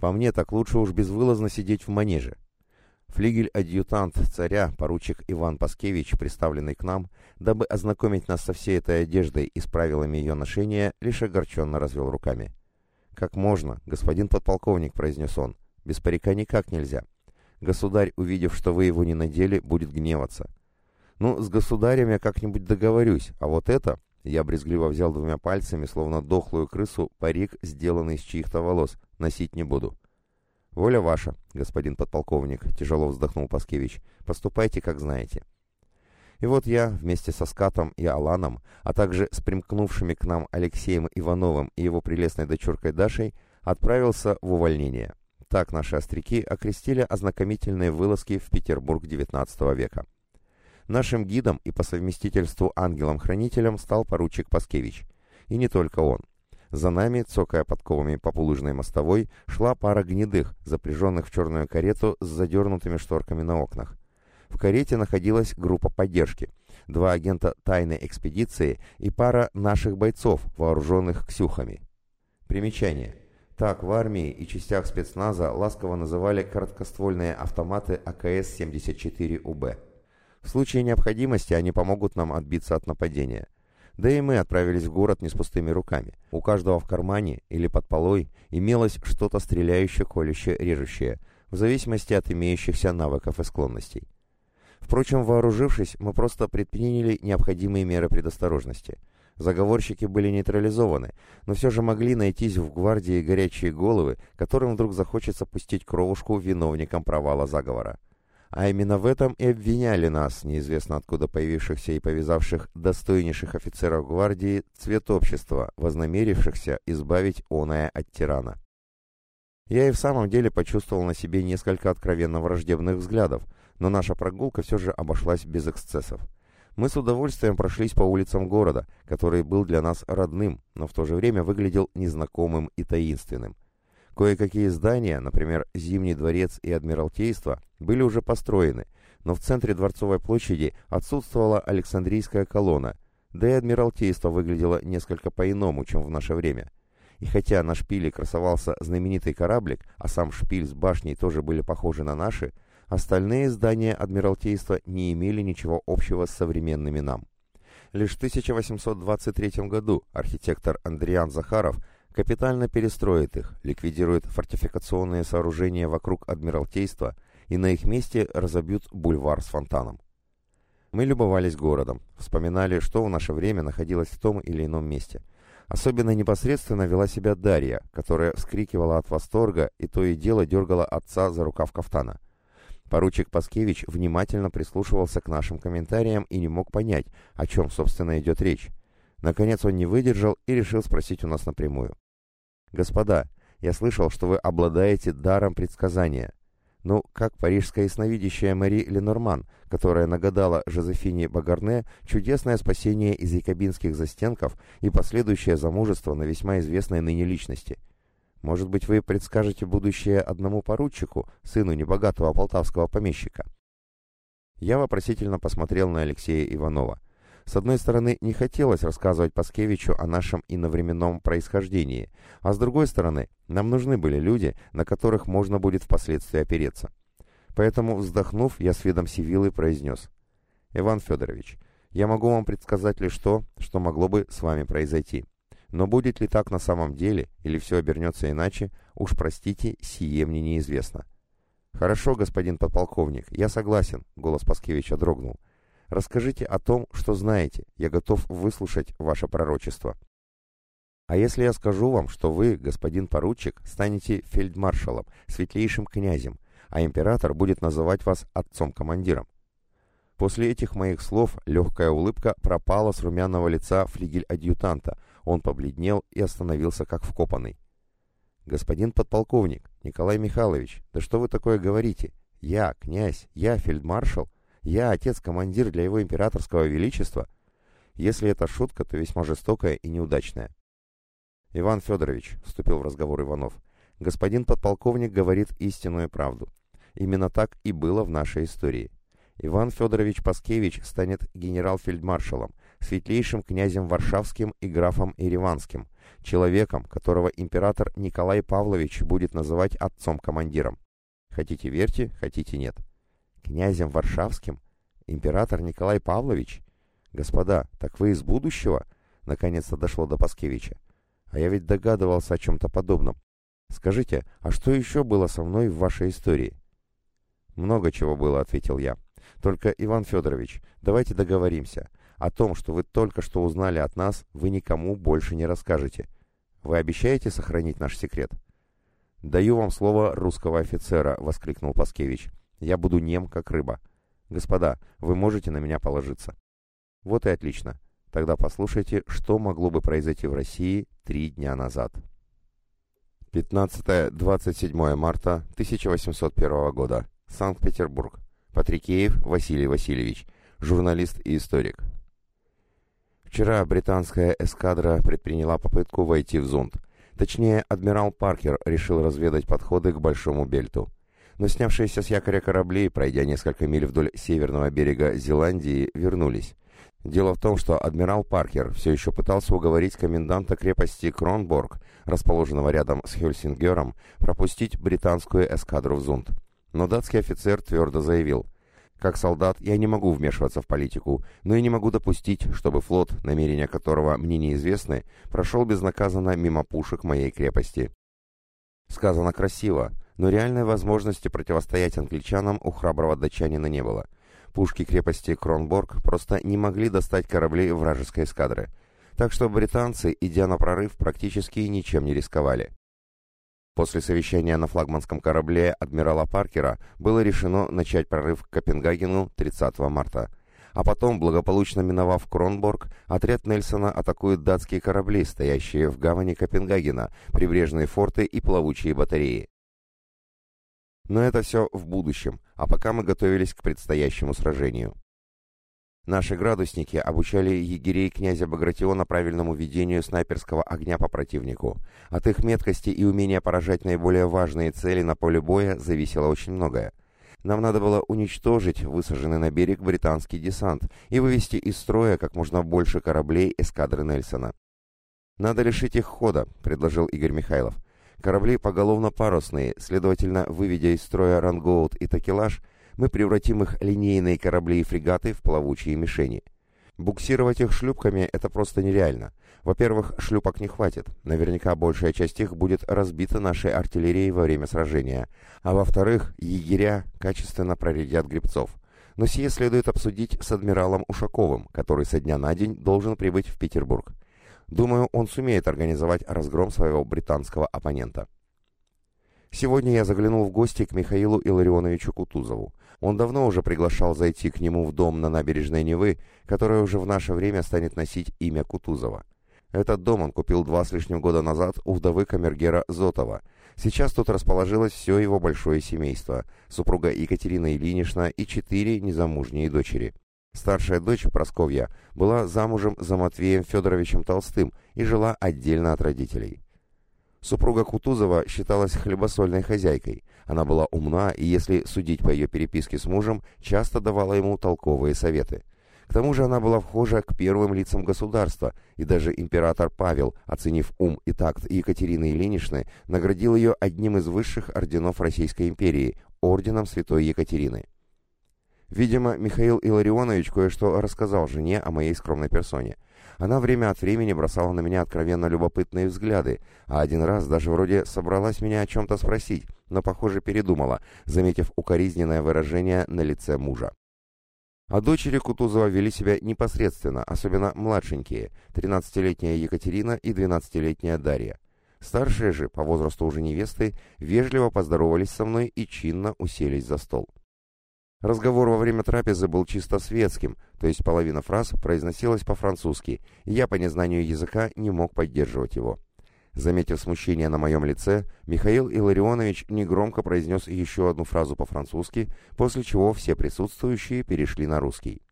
A: По мне, так лучше уж безвылазно сидеть в манеже. Флигель-адъютант царя, поручик Иван Паскевич, представленный к нам, дабы ознакомить нас со всей этой одеждой и с правилами ее ношения, лишь огорченно развел руками. «Как можно, господин подполковник», — произнес он, — «без парика никак нельзя. Государь, увидев, что вы его не надели, будет гневаться». «Ну, с государем я как-нибудь договорюсь, а вот это...» Я брезгливо взял двумя пальцами, словно дохлую крысу, парик, сделанный из чьих-то волос, носить не буду. «Воля ваша, господин подполковник», — тяжело вздохнул Паскевич. «Поступайте, как знаете». И вот я вместе со Скатом и Аланом, а также с примкнувшими к нам Алексеем Ивановым и его прелестной дочуркой Дашей, отправился в увольнение. Так наши остряки окрестили ознакомительные вылазки в Петербург XIX века. Нашим гидом и по совместительству ангелом-хранителем стал поручик Паскевич. И не только он. За нами, цокая подковами по полужной мостовой, шла пара гнедых, запряженных в черную карету с задернутыми шторками на окнах. В карете находилась группа поддержки, два агента тайной экспедиции и пара наших бойцов, вооруженных ксюхами. Примечание. Так в армии и частях спецназа ласково называли короткоствольные автоматы АКС-74УБ. В случае необходимости они помогут нам отбиться от нападения – да и мы отправились в город не с пустыми руками. У каждого в кармане или под полой имелось что-то стреляющее, колющее, режущее, в зависимости от имеющихся навыков и склонностей. Впрочем, вооружившись, мы просто предприняли необходимые меры предосторожности. Заговорщики были нейтрализованы, но все же могли найтись в гвардии горячие головы, которым вдруг захочется пустить кровушку виновникам провала заговора. А именно в этом и обвиняли нас, неизвестно откуда появившихся и повязавших достойнейших офицеров гвардии, цвет общества, вознамерившихся избавить оное от тирана. Я и в самом деле почувствовал на себе несколько откровенно враждебных взглядов, но наша прогулка все же обошлась без эксцессов. Мы с удовольствием прошлись по улицам города, который был для нас родным, но в то же время выглядел незнакомым и таинственным. Кое-какие здания, например, Зимний дворец и Адмиралтейство, были уже построены, но в центре Дворцовой площади отсутствовала Александрийская колонна, да и Адмиралтейство выглядело несколько по-иному, чем в наше время. И хотя на шпиле красовался знаменитый кораблик, а сам шпиль с башней тоже были похожи на наши, остальные здания Адмиралтейства не имели ничего общего с современными нам. Лишь в 1823 году архитектор Андриан Захаров капитально перестроит их, ликвидирует фортификационные сооружения вокруг Адмиралтейства и на их месте разобьют бульвар с фонтаном. Мы любовались городом, вспоминали, что в наше время находилось в том или ином месте. Особенно непосредственно вела себя Дарья, которая вскрикивала от восторга и то и дело дергала отца за рукав кафтана. Поручик Паскевич внимательно прислушивался к нашим комментариям и не мог понять, о чем, собственно, идет речь. Наконец он не выдержал и решил спросить у нас напрямую. «Господа, я слышал, что вы обладаете даром предсказания. Ну, как парижская ясновидящая Мари Ленорман, которая нагадала Жозефине Багарне чудесное спасение из якобинских застенков и последующее замужество на весьма известной ныне личности. Может быть, вы предскажете будущее одному поручику, сыну небогатого полтавского помещика?» Я вопросительно посмотрел на Алексея Иванова. С одной стороны, не хотелось рассказывать Паскевичу о нашем иновременном происхождении, а с другой стороны, нам нужны были люди, на которых можно будет впоследствии опереться. Поэтому, вздохнув, я с видом Сивилы произнес. «Иван Федорович, я могу вам предсказать лишь то, что могло бы с вами произойти. Но будет ли так на самом деле, или все обернется иначе, уж простите, сие мне неизвестно. «Хорошо, господин подполковник, я согласен», — голос Паскевича дрогнул. «Расскажите о том, что знаете. Я готов выслушать ваше пророчество». «А если я скажу вам, что вы, господин поручик, станете фельдмаршалом, светлейшим князем, а император будет называть вас отцом-командиром?» После этих моих слов легкая улыбка пропала с румяного лица флигель-адъютанта. Он побледнел и остановился как вкопанный. «Господин подполковник, Николай Михайлович, да что вы такое говорите? Я, князь, я фельдмаршал, я отец-командир для его императорского величества. Если это шутка, то весьма жестокая и неудачная». «Иван Федорович», — вступил в разговор Иванов, — «господин подполковник говорит истинную правду. Именно так и было в нашей истории. Иван Федорович Паскевич станет генерал-фельдмаршалом, светлейшим князем Варшавским и графом Ереванским, человеком, которого император Николай Павлович будет называть отцом-командиром. Хотите верьте, хотите нет. Князем Варшавским? Император Николай Павлович? Господа, так вы из будущего? Наконец-то дошло до Паскевича. А я ведь догадывался о чем-то подобном. Скажите, а что еще было со мной в вашей истории? Много чего было, ответил я. Только, Иван Федорович, давайте договоримся. О том, что вы только что узнали от нас, вы никому больше не расскажете. Вы обещаете сохранить наш секрет?» «Даю вам слово русского офицера», — воскликнул Паскевич. «Я буду нем, как рыба. Господа, вы можете на меня положиться». «Вот и отлично. Тогда послушайте, что могло бы произойти в России три дня назад». 15-27 марта 1801 года. Санкт-Петербург. Патрикеев Василий Васильевич, журналист и историк. Вчера британская эскадра предприняла попытку войти в зонд. Точнее, адмирал Паркер решил разведать подходы к Большому Бельту. Но снявшиеся с якоря корабли, пройдя несколько миль вдоль северного берега Зеландии, вернулись. Дело в том, что адмирал Паркер все еще пытался уговорить коменданта крепости Кронборг, расположенного рядом с Хельсингером, пропустить британскую эскадру в зонд. Но датский офицер твердо заявил – как солдат я не могу вмешиваться в политику, но и не могу допустить, чтобы флот, намерения которого мне неизвестны, прошел безнаказанно мимо пушек моей крепости. Сказано красиво, но реальной возможности противостоять англичанам у храброго датчанина не было. Пушки крепости Кронборг просто не могли достать корабли вражеской эскадры. Так что британцы, идя на прорыв, практически ничем не рисковали. После совещания на флагманском корабле адмирала Паркера было решено начать прорыв к Копенгагену 30 марта. А потом, благополучно миновав Кронборг, отряд Нельсона атакует датские корабли, стоящие в гавани Копенгагена, прибрежные форты и плавучие батареи. Но это все в будущем, а пока мы готовились к предстоящему сражению. Наши градусники обучали егерей князя Багратиона правильному ведению снайперского огня по противнику. От их меткости и умения поражать наиболее важные цели на поле боя зависело очень многое. Нам надо было уничтожить высаженный на берег британский десант и вывести из строя как можно больше кораблей эскадры Нельсона. «Надо лишить их хода», — предложил Игорь Михайлов. «Корабли поголовно парусные, следовательно, выведя из строя рангоут и такелаж, мы превратим их линейные корабли и фрегаты в плавучие мишени. Буксировать их шлюпками – это просто нереально. Во-первых, шлюпок не хватит, наверняка большая часть их будет разбита нашей артиллерией во время сражения. А во-вторых, егеря качественно проредят гребцов. Но сие следует обсудить с адмиралом Ушаковым, который со дня на день должен прибыть в Петербург. Думаю, он сумеет организовать разгром своего британского оппонента. Сегодня я заглянул в гости к Михаилу Илларионовичу Кутузову. Он давно уже приглашал зайти к нему в дом на набережной Невы, которая уже в наше время станет носить имя Кутузова. Этот дом он купил два с лишним года назад у вдовы камергера Зотова. Сейчас тут расположилось все его большое семейство, супруга Екатерина Ильинична и четыре незамужние дочери. Старшая дочь, Просковья, была замужем за Матвеем Федоровичем Толстым и жила отдельно от родителей. Супруга Кутузова считалась хлебосольной хозяйкой. Она была умна и, если судить по ее переписке с мужем, часто давала ему толковые советы. К тому же она была вхожа к первым лицам государства, и даже император Павел, оценив ум и такт Екатерины Ильиничны, наградил ее одним из высших орденов Российской империи – орденом Святой Екатерины. Видимо, Михаил Илларионович кое-что рассказал жене о моей скромной персоне. Она время от времени бросала на меня откровенно любопытные взгляды, а один раз даже вроде собралась меня о чем-то спросить, но, похоже, передумала, заметив укоризненное выражение на лице мужа. А дочери Кутузова вели себя непосредственно, особенно младшенькие, 13-летняя Екатерина и 12-летняя Дарья. Старшие же, по возрасту уже невесты, вежливо поздоровались со мной и чинно уселись за стол. Разговор во время трапезы был чисто светским, то есть половина фраз произносилась по-французски, и я по незнанию языка не мог поддерживать его. Заметив смущение на моем лице, Михаил Илларионович негромко произнес еще одну фразу по-французски, после чего все присутствующие перешли на русский.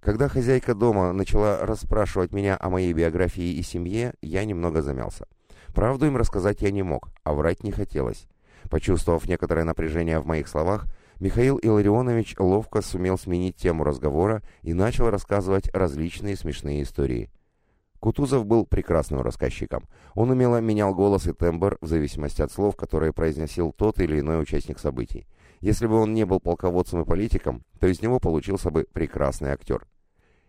A: Когда хозяйка дома начала расспрашивать меня о моей биографии и семье, я немного замялся. Правду им рассказать я не мог, а врать не хотелось. Почувствовав некоторое напряжение в моих словах, Михаил Илларионович ловко сумел сменить тему разговора и начал рассказывать различные смешные истории. Кутузов был прекрасным рассказчиком. Он умело менял голос и тембр в зависимости от слов, которые произносил тот или иной участник событий. Если бы он не был полководцем и политиком, то из него получился бы прекрасный актер.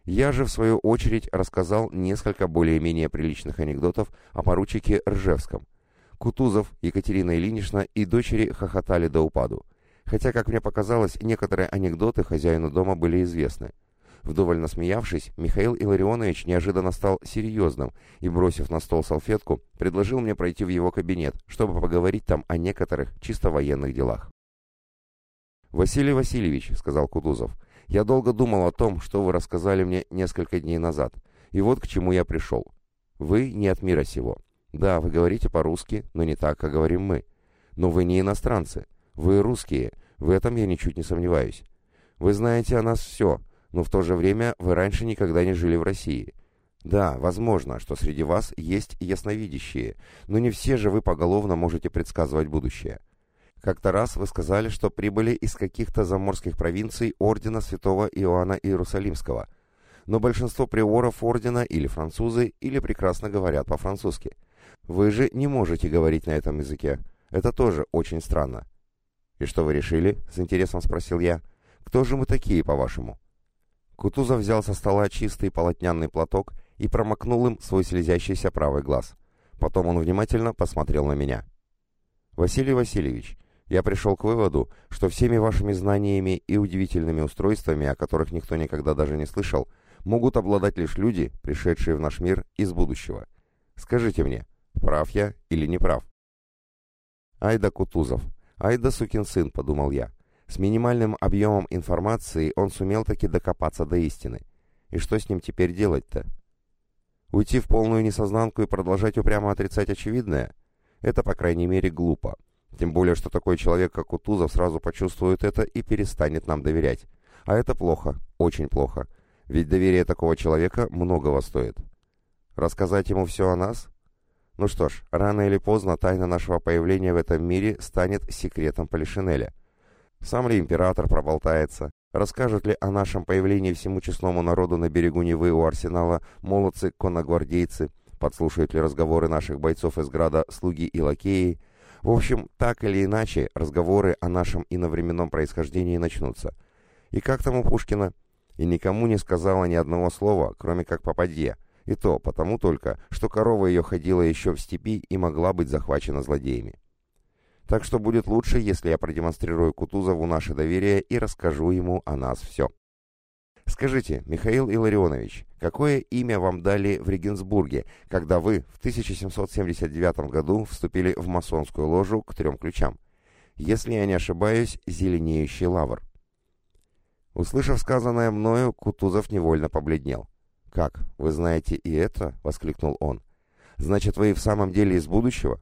A: Я же, в свою очередь, рассказал несколько более-менее приличных анекдотов о поручике Ржевском. Кутузов, Екатерина Ильинична и дочери хохотали до упаду. Хотя, как мне показалось, некоторые анекдоты хозяину дома были известны. Вдоволь насмеявшись, Михаил Илларионович неожиданно стал серьезным и, бросив на стол салфетку, предложил мне пройти в его кабинет, чтобы поговорить там о некоторых чисто военных делах. «Василий Васильевич», — сказал Кутузов, — «я долго думал о том, что вы рассказали мне несколько дней назад, и вот к чему я пришел. Вы не от мира сего. Да, вы говорите по-русски, но не так, как говорим мы. Но вы не иностранцы. Вы русские, в этом я ничуть не сомневаюсь. Вы знаете о нас все, но в то же время вы раньше никогда не жили в России. Да, возможно, что среди вас есть ясновидящие, но не все же вы поголовно можете предсказывать будущее. Как-то раз вы сказали, что прибыли из каких-то заморских провинций ордена святого Иоанна Иерусалимского. Но большинство приоров ордена или французы, или прекрасно говорят по-французски. Вы же не можете говорить на этом языке. Это тоже очень странно. «И что вы решили?» — с интересом спросил я. «Кто же мы такие, по-вашему?» Кутузов взял со стола чистый полотняный платок и промокнул им свой слезящийся правый глаз. Потом он внимательно посмотрел на меня. «Василий Васильевич, я пришел к выводу, что всеми вашими знаниями и удивительными устройствами, о которых никто никогда даже не слышал, могут обладать лишь люди, пришедшие в наш мир из будущего. Скажите мне, прав я или не прав?» «Айда Кутузов, айда сукин сын», — подумал я. С минимальным объемом информации он сумел таки докопаться до истины. И что с ним теперь делать-то? Уйти в полную несознанку и продолжать упрямо отрицать очевидное? Это, по крайней мере, глупо. Тем более, что такой человек, как Кутузов, сразу почувствует это и перестанет нам доверять. А это плохо, очень плохо. Ведь доверие такого человека многого стоит. Рассказать ему все о нас? Ну что ж, рано или поздно тайна нашего появления в этом мире станет секретом Полишинеля. Сам ли император проболтается? Расскажут ли о нашем появлении всему честному народу на берегу Невы у арсенала молодцы-конногвардейцы? Подслушают ли разговоры наших бойцов из града слуги и лакеи? В общем, так или иначе, разговоры о нашем иновременном происхождении начнутся. И как там у Пушкина? И никому не сказала ни одного слова, кроме как попадье. И то потому только, что корова ее ходила еще в степи и могла быть захвачена злодеями. Так что будет лучше, если я продемонстрирую Кутузову наше доверие и расскажу ему о нас все. Скажите, Михаил Илларионович, какое имя вам дали в Регенсбурге, когда вы в 1779 году вступили в масонскую ложу к трем ключам? Если я не ошибаюсь, зеленеющий лавр. Услышав сказанное мною, Кутузов невольно побледнел. «Как, вы знаете и это?» — воскликнул он. «Значит, вы и в самом деле из будущего?»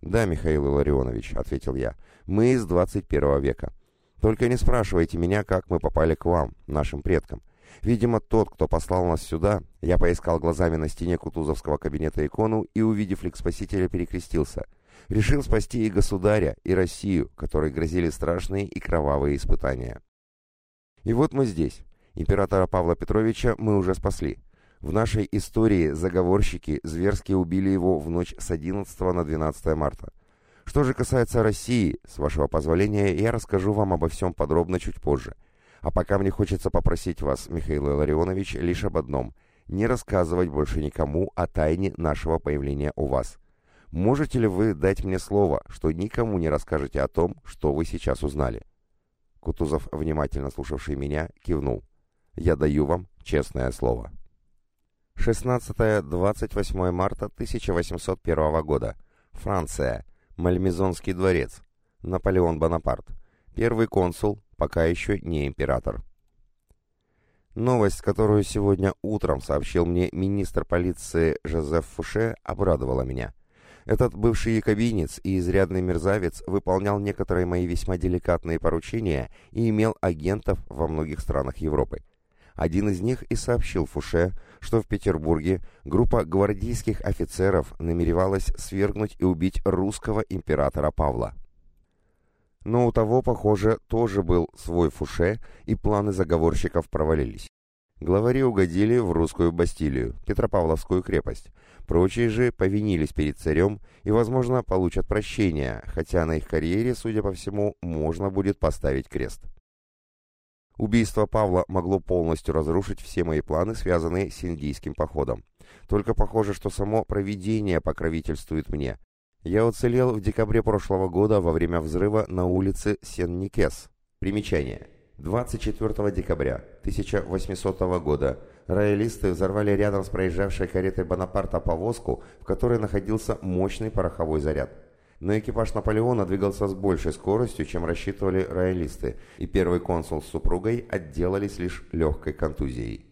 A: «Да, Михаил Илларионович», — ответил я, — «мы из 21 века. Только не спрашивайте меня, как мы попали к вам, нашим предкам. Видимо, тот, кто послал нас сюда, я поискал глазами на стене Кутузовского кабинета икону и, увидев лик Спасителя, перекрестился. Решил спасти и государя, и Россию, которой грозили страшные и кровавые испытания. И вот мы здесь. Императора Павла Петровича мы уже спасли. В нашей истории заговорщики зверски убили его в ночь с 11 на 12 марта. Что же касается России, с вашего позволения, я расскажу вам обо всем подробно чуть позже. А пока мне хочется попросить вас, Михаил Илларионович, лишь об одном – не рассказывать больше никому о тайне нашего появления у вас. Можете ли вы дать мне слово, что никому не расскажете о том, что вы сейчас узнали?» Кутузов, внимательно слушавший меня, кивнул. «Я даю вам честное слово». 16-28 марта 1801 года. Франция. Мальмезонский дворец. Наполеон Бонапарт. Первый консул, пока еще не император. Новость, которую сегодня утром сообщил мне министр полиции Жозеф Фуше, обрадовала меня. Этот бывший якобинец и изрядный мерзавец выполнял некоторые мои весьма деликатные поручения и имел агентов во многих странах Европы. Один из них и сообщил Фуше, что в Петербурге группа гвардейских офицеров намеревалась свергнуть и убить русского императора Павла. Но у того, похоже, тоже был свой Фуше, и планы заговорщиков провалились. Главари угодили в русскую Бастилию, Петропавловскую крепость. Прочие же повинились перед царем и, возможно, получат прощение, хотя на их карьере, судя по всему, можно будет поставить крест. Убийство Павла могло полностью разрушить все мои планы, связанные с индийским походом. Только похоже, что само провидение покровительствует мне. Я уцелел в декабре прошлого года во время взрыва на улице Сен-Никес. Примечание. 24 декабря 1800 года роялисты взорвали рядом с проезжавшей каретой Бонапарта повозку, в которой находился мощный пороховой заряд. Но экипаж Наполеона двигался с большей скоростью, чем рассчитывали роялисты, и первый консул с супругой отделались лишь легкой контузией.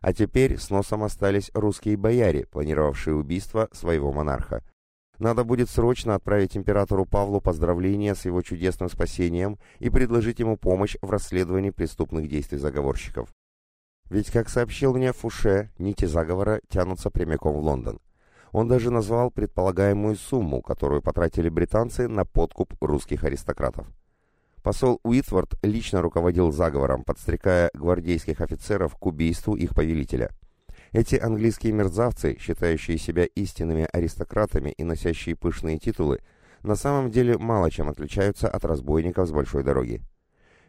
A: А теперь с носом остались русские бояре, планировавшие убийство своего монарха. Надо будет срочно отправить императору Павлу поздравления с его чудесным спасением и предложить ему помощь в расследовании преступных действий заговорщиков. Ведь, как сообщил мне Фуше, нити заговора тянутся прямиком в Лондон. Он даже назвал предполагаемую сумму, которую потратили британцы на подкуп русских аристократов. Посол Уитворд лично руководил заговором, подстрекая гвардейских офицеров к убийству их повелителя. Эти английские мерзавцы, считающие себя истинными аристократами и носящие пышные титулы, на самом деле мало чем отличаются от разбойников с большой дороги.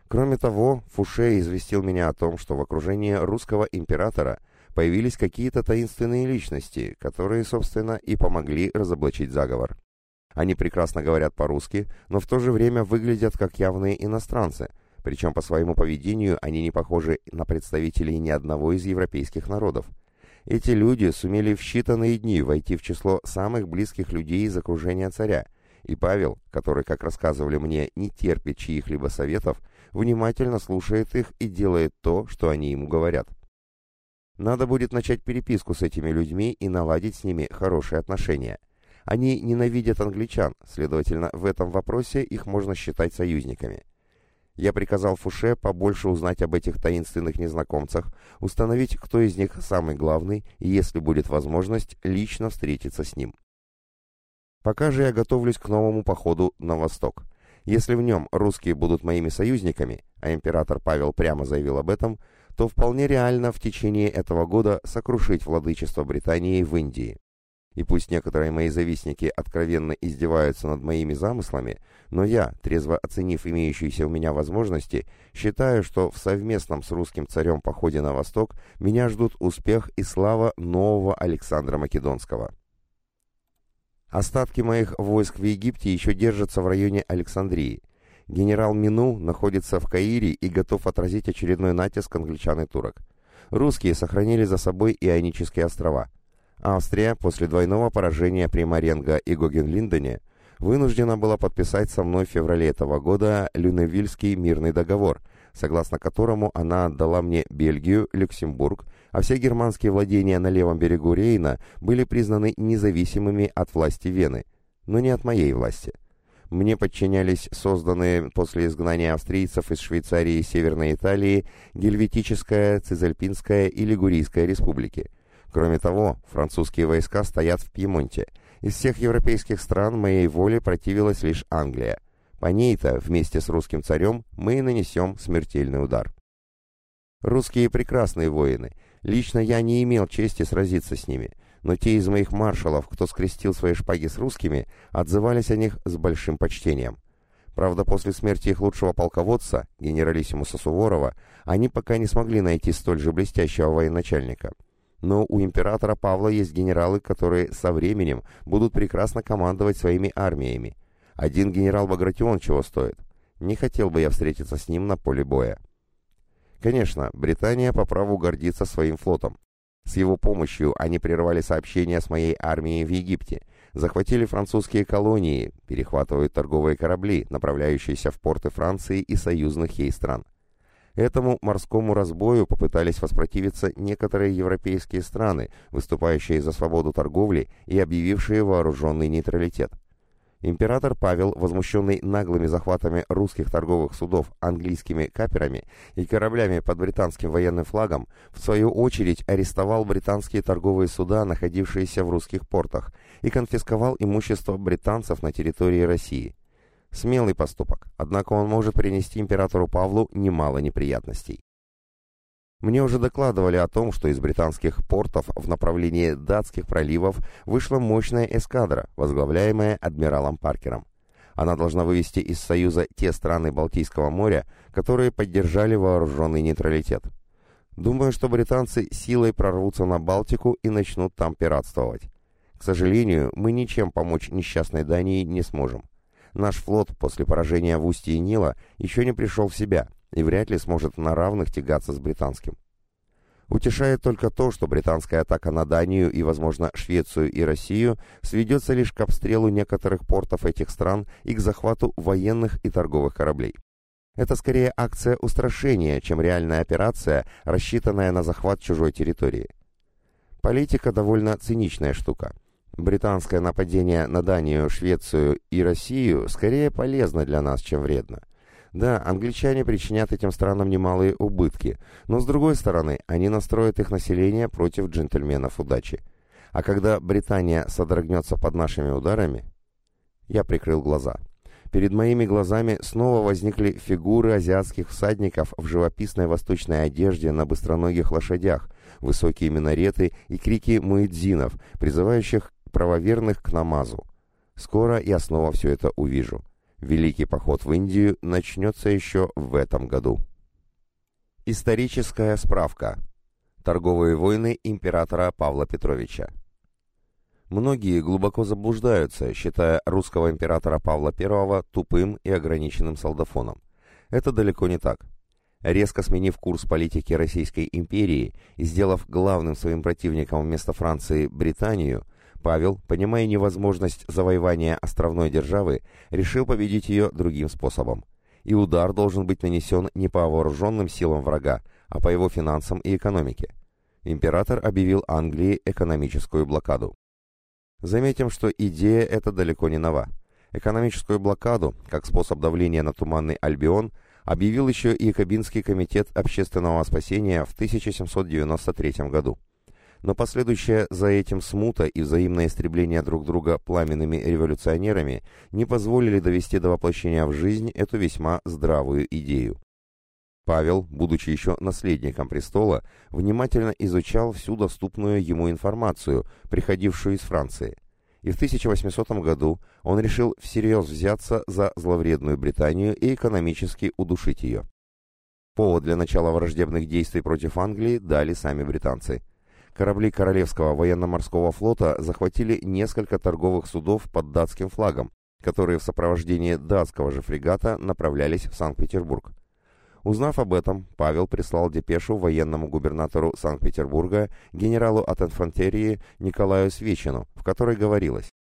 A: Кроме того, Фуше известил меня о том, что в окружении русского императора – появились какие-то таинственные личности, которые, собственно, и помогли разоблачить заговор. Они прекрасно говорят по-русски, но в то же время выглядят как явные иностранцы, причем по своему поведению они не похожи на представителей ни одного из европейских народов. Эти люди сумели в считанные дни войти в число самых близких людей из окружения царя, и Павел, который, как рассказывали мне, не терпит чьих-либо советов, внимательно слушает их и делает то, что они ему говорят. Надо будет начать переписку с этими людьми и наладить с ними хорошие отношения. Они ненавидят англичан, следовательно, в этом вопросе их можно считать союзниками. Я приказал Фуше побольше узнать об этих таинственных незнакомцах, установить, кто из них самый главный, и, если будет возможность, лично встретиться с ним. Пока же я готовлюсь к новому походу на восток. Если в нем русские будут моими союзниками, а император Павел прямо заявил об этом, то вполне реально в течение этого года сокрушить владычество Британии в Индии. И пусть некоторые мои завистники откровенно издеваются над моими замыслами, но я, трезво оценив имеющиеся у меня возможности, считаю, что в совместном с русским царем походе на восток меня ждут успех и слава нового Александра Македонского. Остатки моих войск в Египте еще держатся в районе Александрии, Генерал Мину находится в Каире и готов отразить очередной натиск англичан и турок. Русские сохранили за собой Ионические острова. Австрия после двойного поражения при Маренго и Гогенлиндене вынуждена была подписать со мной в феврале этого года Люневильский мирный договор, согласно которому она отдала мне Бельгию, Люксембург, а все германские владения на левом берегу Рейна были признаны независимыми от власти Вены, но не от моей власти. Мне подчинялись созданные после изгнания австрийцев из Швейцарии и Северной Италии Гельветическая, Цизальпинская и Лигурийская республики. Кроме того, французские войска стоят в Пьемонте. Из всех европейских стран моей воле противилась лишь Англия. По ней-то, вместе с русским царем, мы и нанесем смертельный удар. Русские прекрасные воины. Лично я не имел чести сразиться с ними но те из моих маршалов, кто скрестил свои шпаги с русскими, отзывались о них с большим почтением. Правда, после смерти их лучшего полководца, генералиссимуса Суворова, они пока не смогли найти столь же блестящего военачальника. Но у императора Павла есть генералы, которые со временем будут прекрасно командовать своими армиями. Один генерал Багратион чего стоит. Не хотел бы я встретиться с ним на поле боя. Конечно, Британия по праву гордится своим флотом. С его помощью они прервали сообщения с моей армией в Египте, захватили французские колонии, перехватывают торговые корабли, направляющиеся в порты Франции и союзных ей стран. Этому морскому разбою попытались воспротивиться некоторые европейские страны, выступающие за свободу торговли и объявившие вооруженный нейтралитет. Император Павел, возмущенный наглыми захватами русских торговых судов английскими каперами и кораблями под британским военным флагом, в свою очередь арестовал британские торговые суда, находившиеся в русских портах, и конфисковал имущество британцев на территории России. Смелый поступок, однако он может принести императору Павлу немало неприятностей. Мне уже докладывали о том, что из британских портов в направлении датских проливов вышла мощная эскадра, возглавляемая адмиралом Паркером. Она должна вывести из Союза те страны Балтийского моря, которые поддержали вооруженный нейтралитет. Думаю, что британцы силой прорвутся на Балтику и начнут там пиратствовать. К сожалению, мы ничем помочь несчастной Дании не сможем. Наш флот после поражения в устье Нила еще не пришел в себя – и вряд ли сможет на равных тягаться с британским. Утешает только то, что британская атака на Данию и, возможно, Швецию и Россию сведется лишь к обстрелу некоторых портов этих стран и к захвату военных и торговых кораблей. Это скорее акция устрашения, чем реальная операция, рассчитанная на захват чужой территории. Политика довольно циничная штука. Британское нападение на Данию, Швецию и Россию скорее полезно для нас, чем вредно. Да, англичане причинят этим странам немалые убытки, но с другой стороны, они настроят их население против джентльменов удачи. А когда Британия содрогнется под нашими ударами... Я прикрыл глаза. Перед моими глазами снова возникли фигуры азиатских всадников в живописной восточной одежде на быстроногих лошадях, высокие минареты и крики муэдзинов, призывающих правоверных к намазу. Скоро я снова все это увижу. Великий поход в Индию начнется еще в этом году. Историческая справка. Торговые войны императора Павла Петровича. Многие глубоко заблуждаются, считая русского императора Павла I тупым и ограниченным солдафоном. Это далеко не так. Резко сменив курс политики Российской империи и сделав главным своим противником вместо Франции Британию, Павел, понимая невозможность завоевания островной державы, решил победить ее другим способом. И удар должен быть нанесен не по вооруженным силам врага, а по его финансам и экономике. Император объявил Англии экономическую блокаду. Заметим, что идея эта далеко не нова. Экономическую блокаду, как способ давления на Туманный Альбион, объявил еще и Якобинский комитет общественного спасения в 1793 году но последующая за этим смута и взаимное истребление друг друга пламенными революционерами не позволили довести до воплощения в жизнь эту весьма здравую идею. Павел, будучи еще наследником престола, внимательно изучал всю доступную ему информацию, приходившую из Франции. И в 1800 году он решил всерьез взяться за зловредную Британию и экономически удушить ее. Повод для начала враждебных действий против Англии дали сами британцы – корабли Королевского военно-морского флота захватили несколько торговых судов под датским флагом, которые в сопровождении датского же фрегата направлялись в Санкт-Петербург. Узнав об этом, Павел прислал депешу военному губернатору Санкт-Петербурга генералу от инфантерии Николаю Свечину, в которой говорилось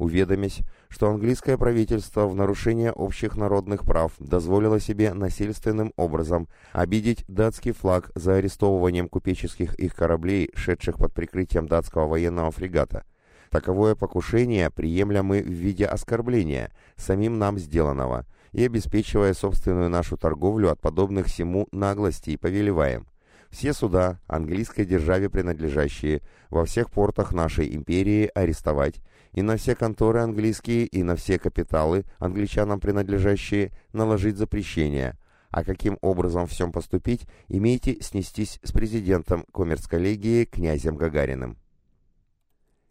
A: уведомясь, что английское правительство в нарушение общих народных прав дозволило себе насильственным образом обидеть датский флаг за арестовыванием купеческих их кораблей, шедших под прикрытием датского военного фрегата. Таковое покушение приемля мы в виде оскорбления, самим нам сделанного, и обеспечивая собственную нашу торговлю от подобных всему наглостей, повелеваем. Все суда, английской державе принадлежащие, во всех портах нашей империи арестовать, и на все конторы английские, и на все капиталы, англичанам принадлежащие, наложить запрещение. А каким образом всем поступить, имейте снестись с президентом коммерц-коллегии князем Гагариным.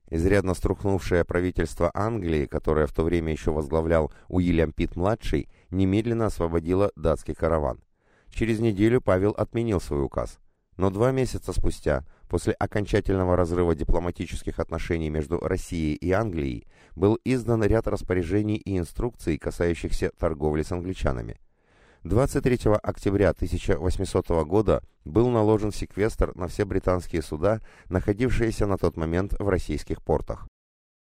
A: Изрядно струхнувшее правительство Англии, которое в то время еще возглавлял Уильям Питт-младший, немедленно освободило датский караван. Через неделю Павел отменил свой указ. Но два месяца спустя, после окончательного разрыва дипломатических отношений между Россией и Англией, был издан ряд распоряжений и инструкций, касающихся торговли с англичанами. 23 октября 1800 года был наложен секвестр на все британские суда, находившиеся на тот момент в российских портах.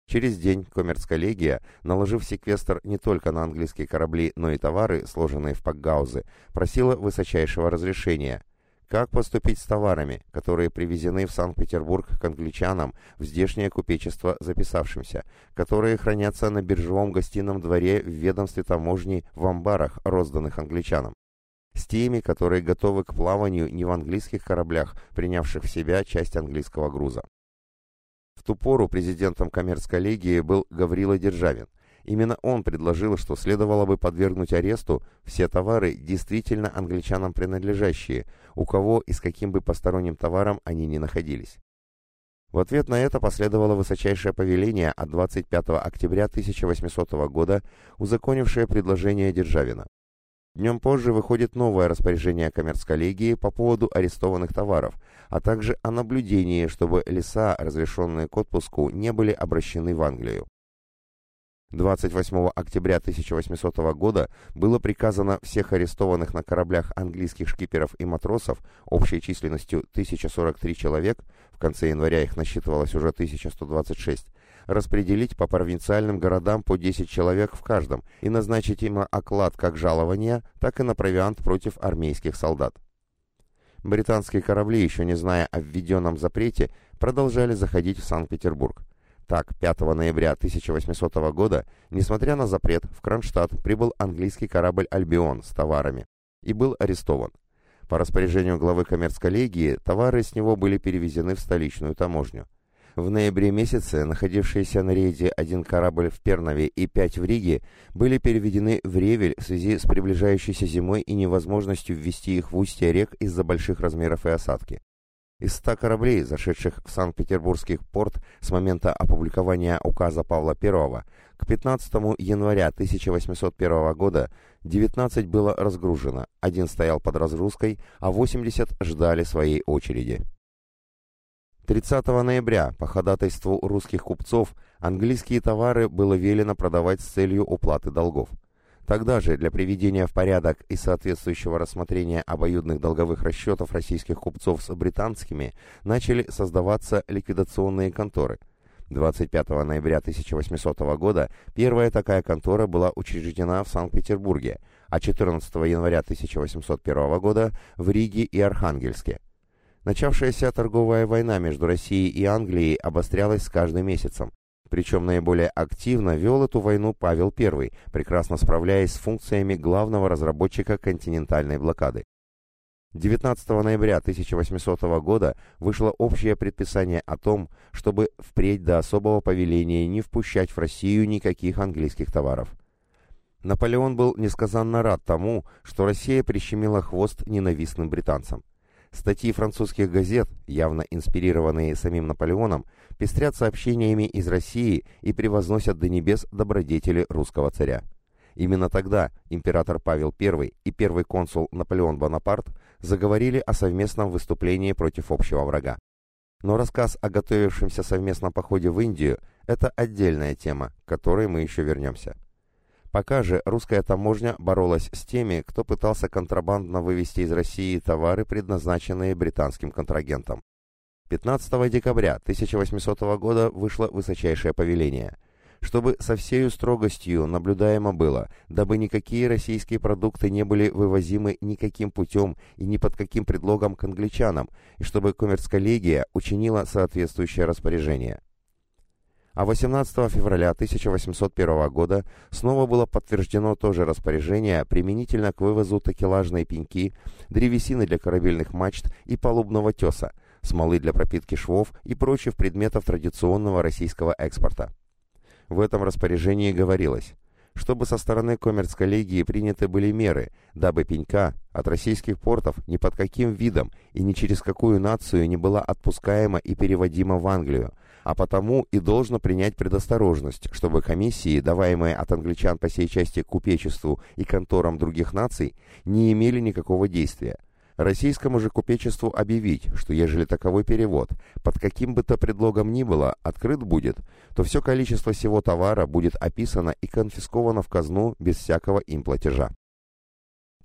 A: Через день коммерц-коллегия, наложив секвестр не только на английские корабли, но и товары, сложенные в пакгаузы, просила высочайшего разрешения – как поступить с товарами, которые привезены в Санкт-Петербург к англичанам в здешнее купечество записавшимся, которые хранятся на биржевом гостином дворе в ведомстве таможни в амбарах, розданных англичанам? С теми, которые готовы к плаванию не в английских кораблях, принявших в себя часть английского груза. В ту пору президентом коммерц-коллегии был Гаврила Державин, Именно он предложил, что следовало бы подвергнуть аресту все товары, действительно англичанам принадлежащие, у кого и с каким бы посторонним товаром они ни находились. В ответ на это последовало высочайшее повеление от 25 октября 1800 года, узаконившее предложение Державина. Днем позже выходит новое распоряжение коммерц-коллегии по поводу арестованных товаров, а также о наблюдении, чтобы леса, разрешенные к отпуску, не были обращены в Англию. 28 октября 1800 года было приказано всех арестованных на кораблях английских шкиперов и матросов общей численностью 1043 человек, в конце января их насчитывалось уже 1126, распределить по провинциальным городам по 10 человек в каждом и назначить им оклад как жалования, так и на провиант против армейских солдат. Британские корабли, еще не зная о введенном запрете, продолжали заходить в Санкт-Петербург. Так, 5 ноября 1800 года, несмотря на запрет, в Кронштадт прибыл английский корабль «Альбион» с товарами и был арестован. По распоряжению главы коммерц-коллегии товары с него были перевезены в столичную таможню. В ноябре месяце находившиеся на рейде один корабль в Пернове и пять в Риге были переведены в Ревель в связи с приближающейся зимой и невозможностью ввести их в устье рек из-за больших размеров и осадки. Из ста кораблей, зашедших в Санкт-Петербургский порт с момента опубликования указа Павла I, к 15 января 1801 года 19 было разгружено, один стоял под разгрузкой, а 80 ждали своей очереди. 30 ноября по ходатайству русских купцов английские товары было велено продавать с целью уплаты долгов. Тогда же для приведения в порядок и соответствующего рассмотрения обоюдных долговых расчетов российских купцов с британскими начали создаваться ликвидационные конторы. 25 ноября 1800 года первая такая контора была учреждена в Санкт-Петербурге, а 14 января 1801 года в Риге и Архангельске. Начавшаяся торговая война между Россией и Англией обострялась с каждым месяцем. Причем наиболее активно вел эту войну Павел I, прекрасно справляясь с функциями главного разработчика континентальной блокады. 19 ноября 1800 года вышло общее предписание о том, чтобы впредь до особого повеления не впущать в Россию никаких английских товаров. Наполеон был несказанно рад тому, что Россия прищемила хвост ненавистным британцам. Статьи французских газет, явно инспирированные самим Наполеоном, пестрят сообщениями из России и превозносят до небес добродетели русского царя. Именно тогда император Павел I и первый консул Наполеон Бонапарт заговорили о совместном выступлении против общего врага. Но рассказ о готовившемся совместном походе в Индию – это отдельная тема, к которой мы еще вернемся. Пока же русская таможня боролась с теми, кто пытался контрабандно вывести из России товары, предназначенные британским контрагентам. 15 декабря 1800 года вышло высочайшее повеление, чтобы со всей строгостью наблюдаемо было, дабы никакие российские продукты не были вывозимы никаким путем и ни под каким предлогом к англичанам, и чтобы коммерц-коллегия учинила соответствующее распоряжение. А 18 февраля 1801 года снова было подтверждено то же распоряжение применительно к вывозу такелажной пеньки, древесины для корабельных мачт и палубного теса, смолы для пропитки швов и прочих предметов традиционного российского экспорта. В этом распоряжении говорилось – чтобы со стороны коммерц-коллегии приняты были меры, дабы пенька от российских портов ни под каким видом и ни через какую нацию не была отпускаема и переводима в Англию, а потому и должно принять предосторожность, чтобы комиссии, даваемые от англичан по сей части купечеству и конторам других наций, не имели никакого действия, Российскому же купечеству объявить, что ежели таковой перевод, под каким бы то предлогом ни было, открыт будет, то все количество всего товара будет описано и конфисковано в казну без всякого им платежа.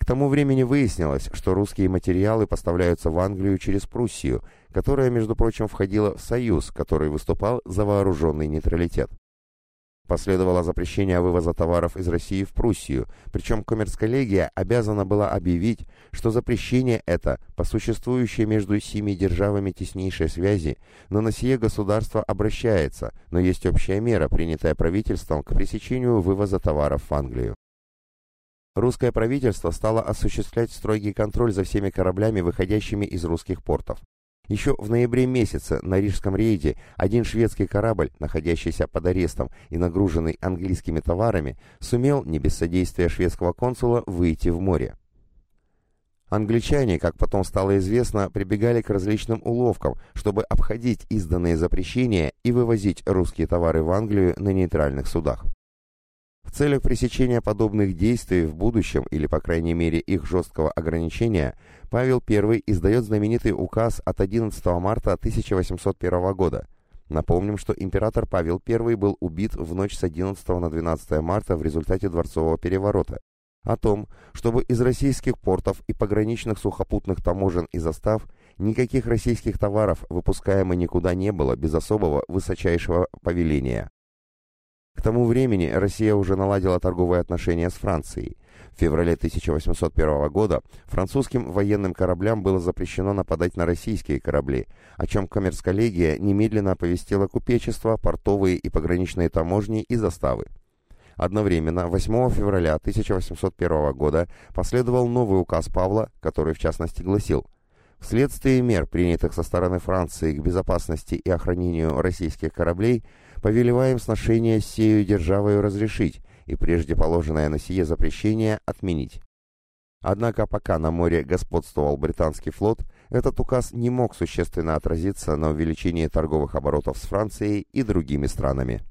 A: К тому времени выяснилось, что русские материалы поставляются в Англию через Пруссию, которая, между прочим, входила в Союз, который выступал за вооруженный нейтралитет. Последовало запрещение вывоза товаров из России в Пруссию, причем коммерцколлегия обязана была объявить, что запрещение это, по существующей между семи державами теснейшей связи, на сие государство обращается, но есть общая мера, принятая правительством к пресечению вывоза товаров в Англию. Русское правительство стало осуществлять строгий контроль за всеми кораблями, выходящими из русских портов. Еще в ноябре месяце на Рижском рейде один шведский корабль, находящийся под арестом и нагруженный английскими товарами, сумел, не без содействия шведского консула, выйти в море. Англичане, как потом стало известно, прибегали к различным уловкам, чтобы обходить изданные запрещения и вывозить русские товары в Англию на нейтральных судах. В целях пресечения подобных действий в будущем, или по крайней мере их жесткого ограничения, Павел I издает знаменитый указ от 11 марта 1801 года. Напомним, что император Павел I был убит в ночь с 11 на 12 марта в результате дворцового переворота. О том, чтобы из российских портов и пограничных сухопутных таможен и застав никаких российских товаров выпускаемо никуда не было без особого высочайшего повеления. К тому времени Россия уже наладила торговые отношения с Францией. В феврале 1801 года французским военным кораблям было запрещено нападать на российские корабли, о чем коммерцколлегия немедленно оповестила купечество, портовые и пограничные таможни и заставы. Одновременно 8 февраля 1801 года последовал новый указ Павла, который в частности гласил «Вследствие мер, принятых со стороны Франции к безопасности и охранению российских кораблей, повелеваем сношение с сею державою разрешить и прежде положенное на сие запрещение отменить. Однако пока на море господствовал британский флот, этот указ не мог существенно отразиться на увеличении торговых оборотов с Францией и другими странами.